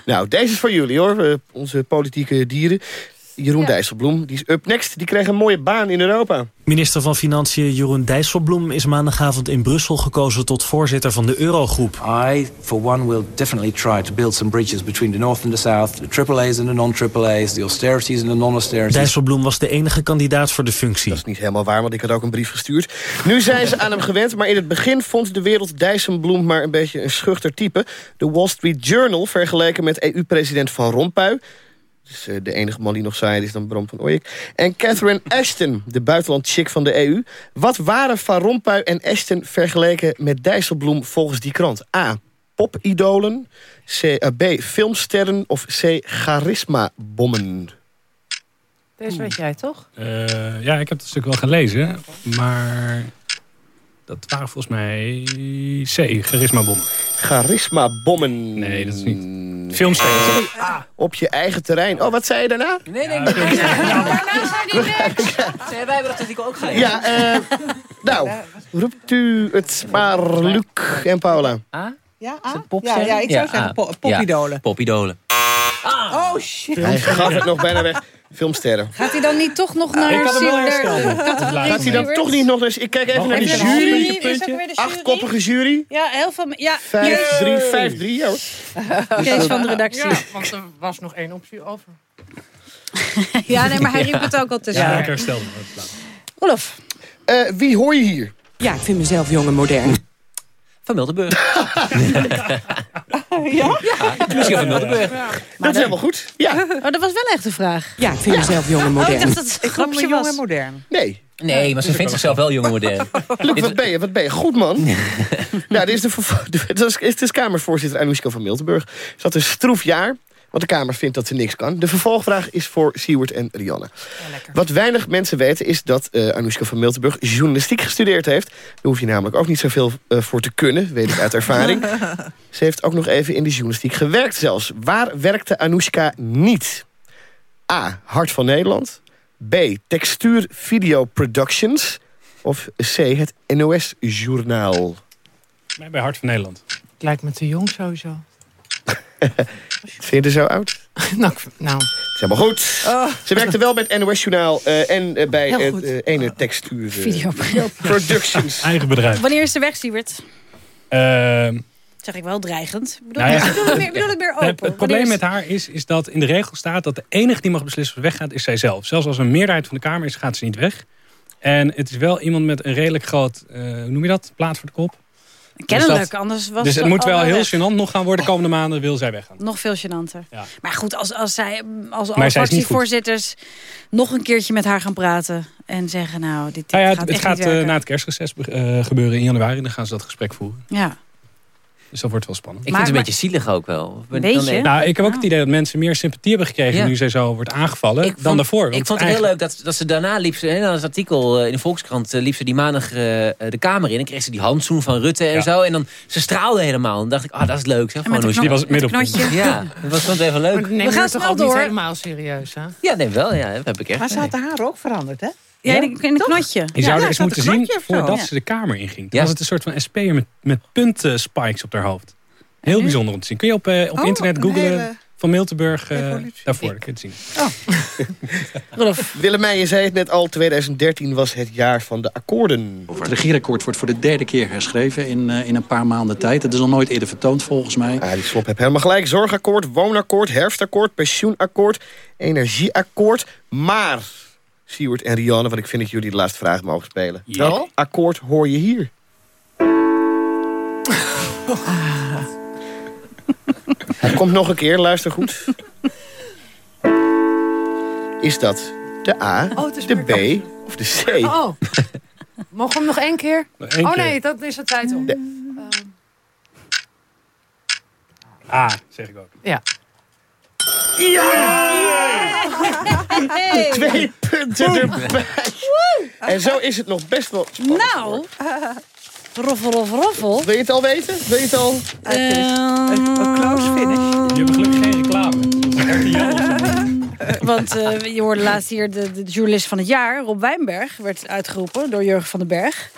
nou, deze is voor jullie hoor, eh, onze politieke dieren. Jeroen Dijsselbloem, die is up next. Die kreeg een mooie baan in Europa. Minister van Financiën Jeroen Dijsselbloem is maandagavond in Brussel gekozen tot voorzitter van de Eurogroep. I, for one, will definitely try to build some bridges between the North and the South, the AAA's and the non-AAA's, the austerities and the non-austerities. Dijsselbloem was de enige kandidaat voor de functie. Dat is niet helemaal waar, want ik had ook een brief gestuurd. Nu zijn ze aan hem gewend, maar in het begin vond de wereld Dijsselbloem maar een beetje een schuchter type. De Wall Street Journal vergeleken met EU-president Van Rompuy. Dus eh, de enige man die nog saaier is dan Bram van Ooyek. En Catherine Ashton, de buitenlandchick van de EU. Wat waren Van Rompuy en Ashton vergeleken met Dijsselbloem volgens die krant? A. Popidolen. C, eh, B. Filmsterren. Of C. Charisma-bommen. Deze weet jij toch? Eh, ja, ik heb het stuk wel gelezen. Maar dat waren volgens mij C, charisma-bommen. Charisma-bommen. Nee, dat is niet. Filmsterren. Op je eigen terrein. Oh, wat zei je daarna? Nee, nee, nee. Daarna zei hij niks. Zij, wij hebben dat natuurlijk ook gelezen. Ja, eh, nou, roept u het maar, Luc en Paula. A? Ja, A? Popsterren? Ja, ja, ik zou zeggen popidolen. Ja, popidolen. Oh, shit. Hij gaf het nog bijna weg. Filmsterren. Gaat hij dan niet toch nog naar Ik had hem wel Gaat hij dan toch niet nog eens... Ik kijk even Mag naar een jury. Achtkoppige jury. Ja, heel veel... Ja, 5-3, 5-3, ja hoor. Kees van de redactie. Ja, want er was nog één optie over. Ja, nee, maar hij riep het ook al tussen. Ja, ik herstelde het. Rolof. Eh, wie hoor je hier? Ja, ik vind mezelf jong en modern. Van Miltenburg. ja? Misschien van Miltenburg. Dat is helemaal goed. Ja. Oh, dat was wel echt een vraag. Ja, ik vind mezelf jong en Oh, modern. ik dacht dat het jong was. en modern. Nee. Nee, maar ze vindt zichzelf wel jong en modern. Luc, wat ben je? Wat ben je? Goed, man. nou, dit is de, de, het is, is Kamervoorzitter Anoushka van Miltenburg. Ze had een stroef jaar, want de Kamer vindt dat ze niks kan. De vervolgvraag is voor Siewert en Rianne. Wat weinig mensen weten is dat eh Anoushka van Miltenburg journalistiek gestudeerd heeft. Daar hoef je namelijk ook niet zoveel eh, voor te kunnen, weet ik uit ervaring. Ze heeft ook nog even in de journalistiek gewerkt zelfs. Waar werkte Anoushka niet? A. Hart van Nederland. B. Textuur Video Productions. Of C. Het NOS-journaal. Mij bij Hart van Nederland. Het lijkt me te jong sowieso. Vind je er zo oud? nou, nou. Het is helemaal goed. Ze werkte wel bij het NOS-journaal eh, en eh, bij het eh, ene textuur... eh, Video. Productions. Eigen bedrijf. Wanneer is de weg, Siewert? Ehm, Zeg ik wel dreigend. Ik bedoel, Nou ja. ik bedoel het meer, ik bedoel meer open. Nee, het probleem met haar is, is dat in de regel staat dat de enige die mag beslissen of ze weggaat, is zijzelf. Zelfs als een meerderheid van de Kamer is, gaat ze niet weg. En het is wel iemand met een redelijk groot, eh, hoe noem je dat, plaat voor de kop. Kennelijk, Dus dat- anders was Dus het moet wel heel weg. gênant nog gaan worden de komende maanden, wil zij weggaan. Nog veel gênanter. Ja. Maar goed, als, als zij als alle fractievoorzitters nog een keertje met haar gaan praten en zeggen, nou, dit, dit Nou ja, gaat het, gaat eh, na het kerstreces eh, gebeuren in januari. Dan gaan ze dat gesprek voeren. Ja. Dus dat wordt wel spannend. Ik vind het een beetje zielig ook wel. Een beetje? Nou, ik heb ook het idee dat mensen meer sympathie hebben gekregen... Ja. nu zij zo wordt aangevallen, Ik dan vond- daarvoor. Ik vond het heel leuk dat, dat ze daarna liep ze, hè, dat artikel eh, in de Volkskrant eh, liep ze die maandag eh, de Kamer in. En kreeg ze die handzoen van Rutte en zo. En dan ze straalde helemaal. En dan dacht ik, ah, dat is leuk. Zeg, En met Gewoon met een knotje. Ja, dat was gewoon even leuk. Neem We gaan het toch niet door. helemaal serieus, hè? Ja, nee, wel. Ja, dat heb ik echt. Maar ze had haar ook veranderd, hè? Ja, in een- knotje. Je zou Ja, er eens moeten zien voordat Ja. ze de kamer inging. Toen Ja. was het een soort van SP'er met, met puntenspikes op haar hoofd. Heel bijzonder om te zien. Kun je op, eh, op Oh, internet een googlen hele van Miltenburg eh, evolutie. daarvoor. Dan kun je het zien. Rolf. Willemijn, je zei het net al, 2013 was het jaar van de akkoorden. Het regeerakkoord wordt voor de derde keer herschreven in, eh, in een paar maanden tijd. Het is nog nooit eerder vertoond volgens mij. Ah, die slop heb helemaal gelijk. Zorgakkoord, woonakkoord, herfstakkoord, pensioenakkoord, energieakkoord. Maar, Siewert en Rianne, want ik vind dat jullie de laatste vraag mogen spelen. Ja. Welk akkoord hoor je hier? Het komt nog een keer, luister goed. Is dat de A, Oh, het de B of de C? Oh. Mogen we hem nog één keer? Nog één oh keer. nee, dat is de tijd om. Ah, zeg ik ook. Ja. Twee punten erbij. En zo is het nog best wel spannend. Nou, roffel, roffel, roffel. Wil je het al weten? Wil je het al? Een, een close finish. Je hebt gelukkig geen reclame. Want eh, je hoorde laatst hier de, de journalist van het jaar, Rob Wijnberg, werd uitgeroepen door Jurgen van den Berg.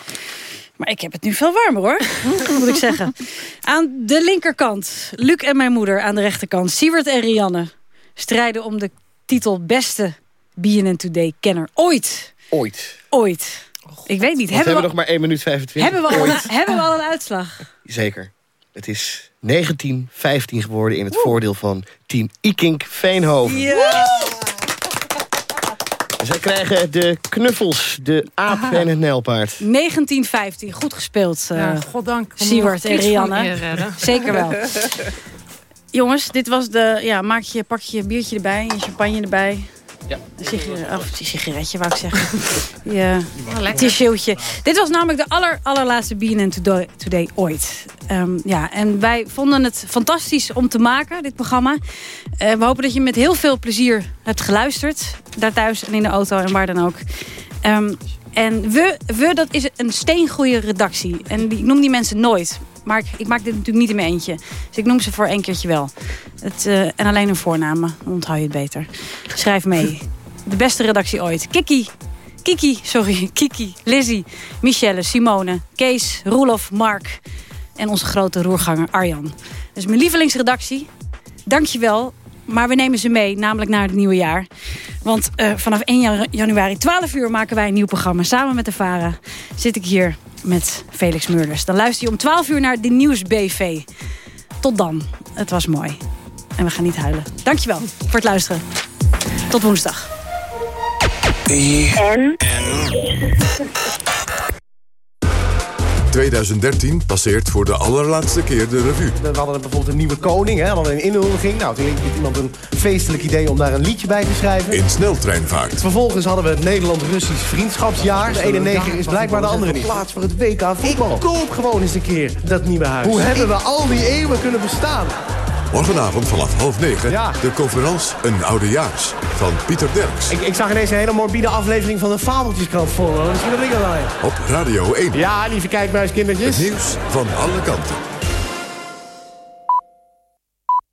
Maar ik heb het nu veel warmer hoor, moet ik zeggen. Aan de linkerkant, Luc en mijn moeder. Aan de rechterkant, Siewert en Rianne. Strijden om de titel beste BNN Today-kenner ooit. Ooit. Ooit. Ik weet niet, We hebben we, nog maar 1 minuut 25. hebben, we al, Ooit. hebben we al een uitslag? Zeker. Het is 19-15 geworden in het voordeel van team Ikink Veenhoven. Zij krijgen de knuffels, de aap en het nijlpaard. 1915, goed gespeeld. eh Ja, goddank. kon Siewert en Rianne. redden. Zeker wel. Jongens, dit was de... Ja, maak je, pak je biertje erbij, je champagne erbij. Ja. Een sigaret, oh, een sigaretje, wou ik zeggen. Ja, tissueutje. Dit was namelijk de aller, allerlaatste BNN Today, Today ooit. Ehm, ja, en wij vonden het fantastisch om te maken, dit programma. Eh, we hopen dat je met heel veel plezier hebt geluisterd. Daar thuis en in de auto en waar dan ook. Ehm, en we, we, dat is een steengoede redactie. En die, ik noem die mensen nooit. Maar ik, ik maak dit natuurlijk niet in mijn eentje. Dus ik noem ze voor één keertje wel. Het, eh, en alleen hun voornamen. Dan onthoud je het beter. Schrijf mee. De beste redactie ooit. Kiki. Kiki, sorry. Kiki, Lizzie, Michelle, Simone, Kees, Roelof, Mark. En onze grote roerganger Arjan. Dus mijn lievelingsredactie. Dank je wel. Maar we nemen ze mee, namelijk naar het nieuwe jaar. Want eh, vanaf 1 janu- januari, 12 uur, maken wij een nieuw programma. Samen met de VARA zit ik hier met Felix Murders. Dan luister je om 12 uur naar de Nieuws BV. Tot dan. Het was mooi. En we gaan niet huilen. Dankjewel voor het luisteren. Tot woensdag. En? 2013 passeert voor de allerlaatste keer de revue. We hadden bijvoorbeeld een nieuwe koning, hè, we hadden een inhuldiging. Nou, toen had iemand een feestelijk idee om daar een liedje bij te schrijven. In sneltreinvaart. Vervolgens hadden we het Nederland-Russisch vriendschapsjaar. De ene neger is blijkbaar de andere niet. Plaats voor het WK voetbal. Ik koop gewoon eens een keer dat nieuwe huis. Hoe hebben we al die eeuwen kunnen bestaan? Morgenavond vanaf half negen Ja. de conferentie Een Oudejaars van Pieter Derks. Ik, ik zag ineens een hele morbide aflevering van de Fabeltjeskrant voor. Misschien dat ik dat. Op Radio 1. Ja, lieve kijkbuiskindertjes. Het nieuws van alle kanten.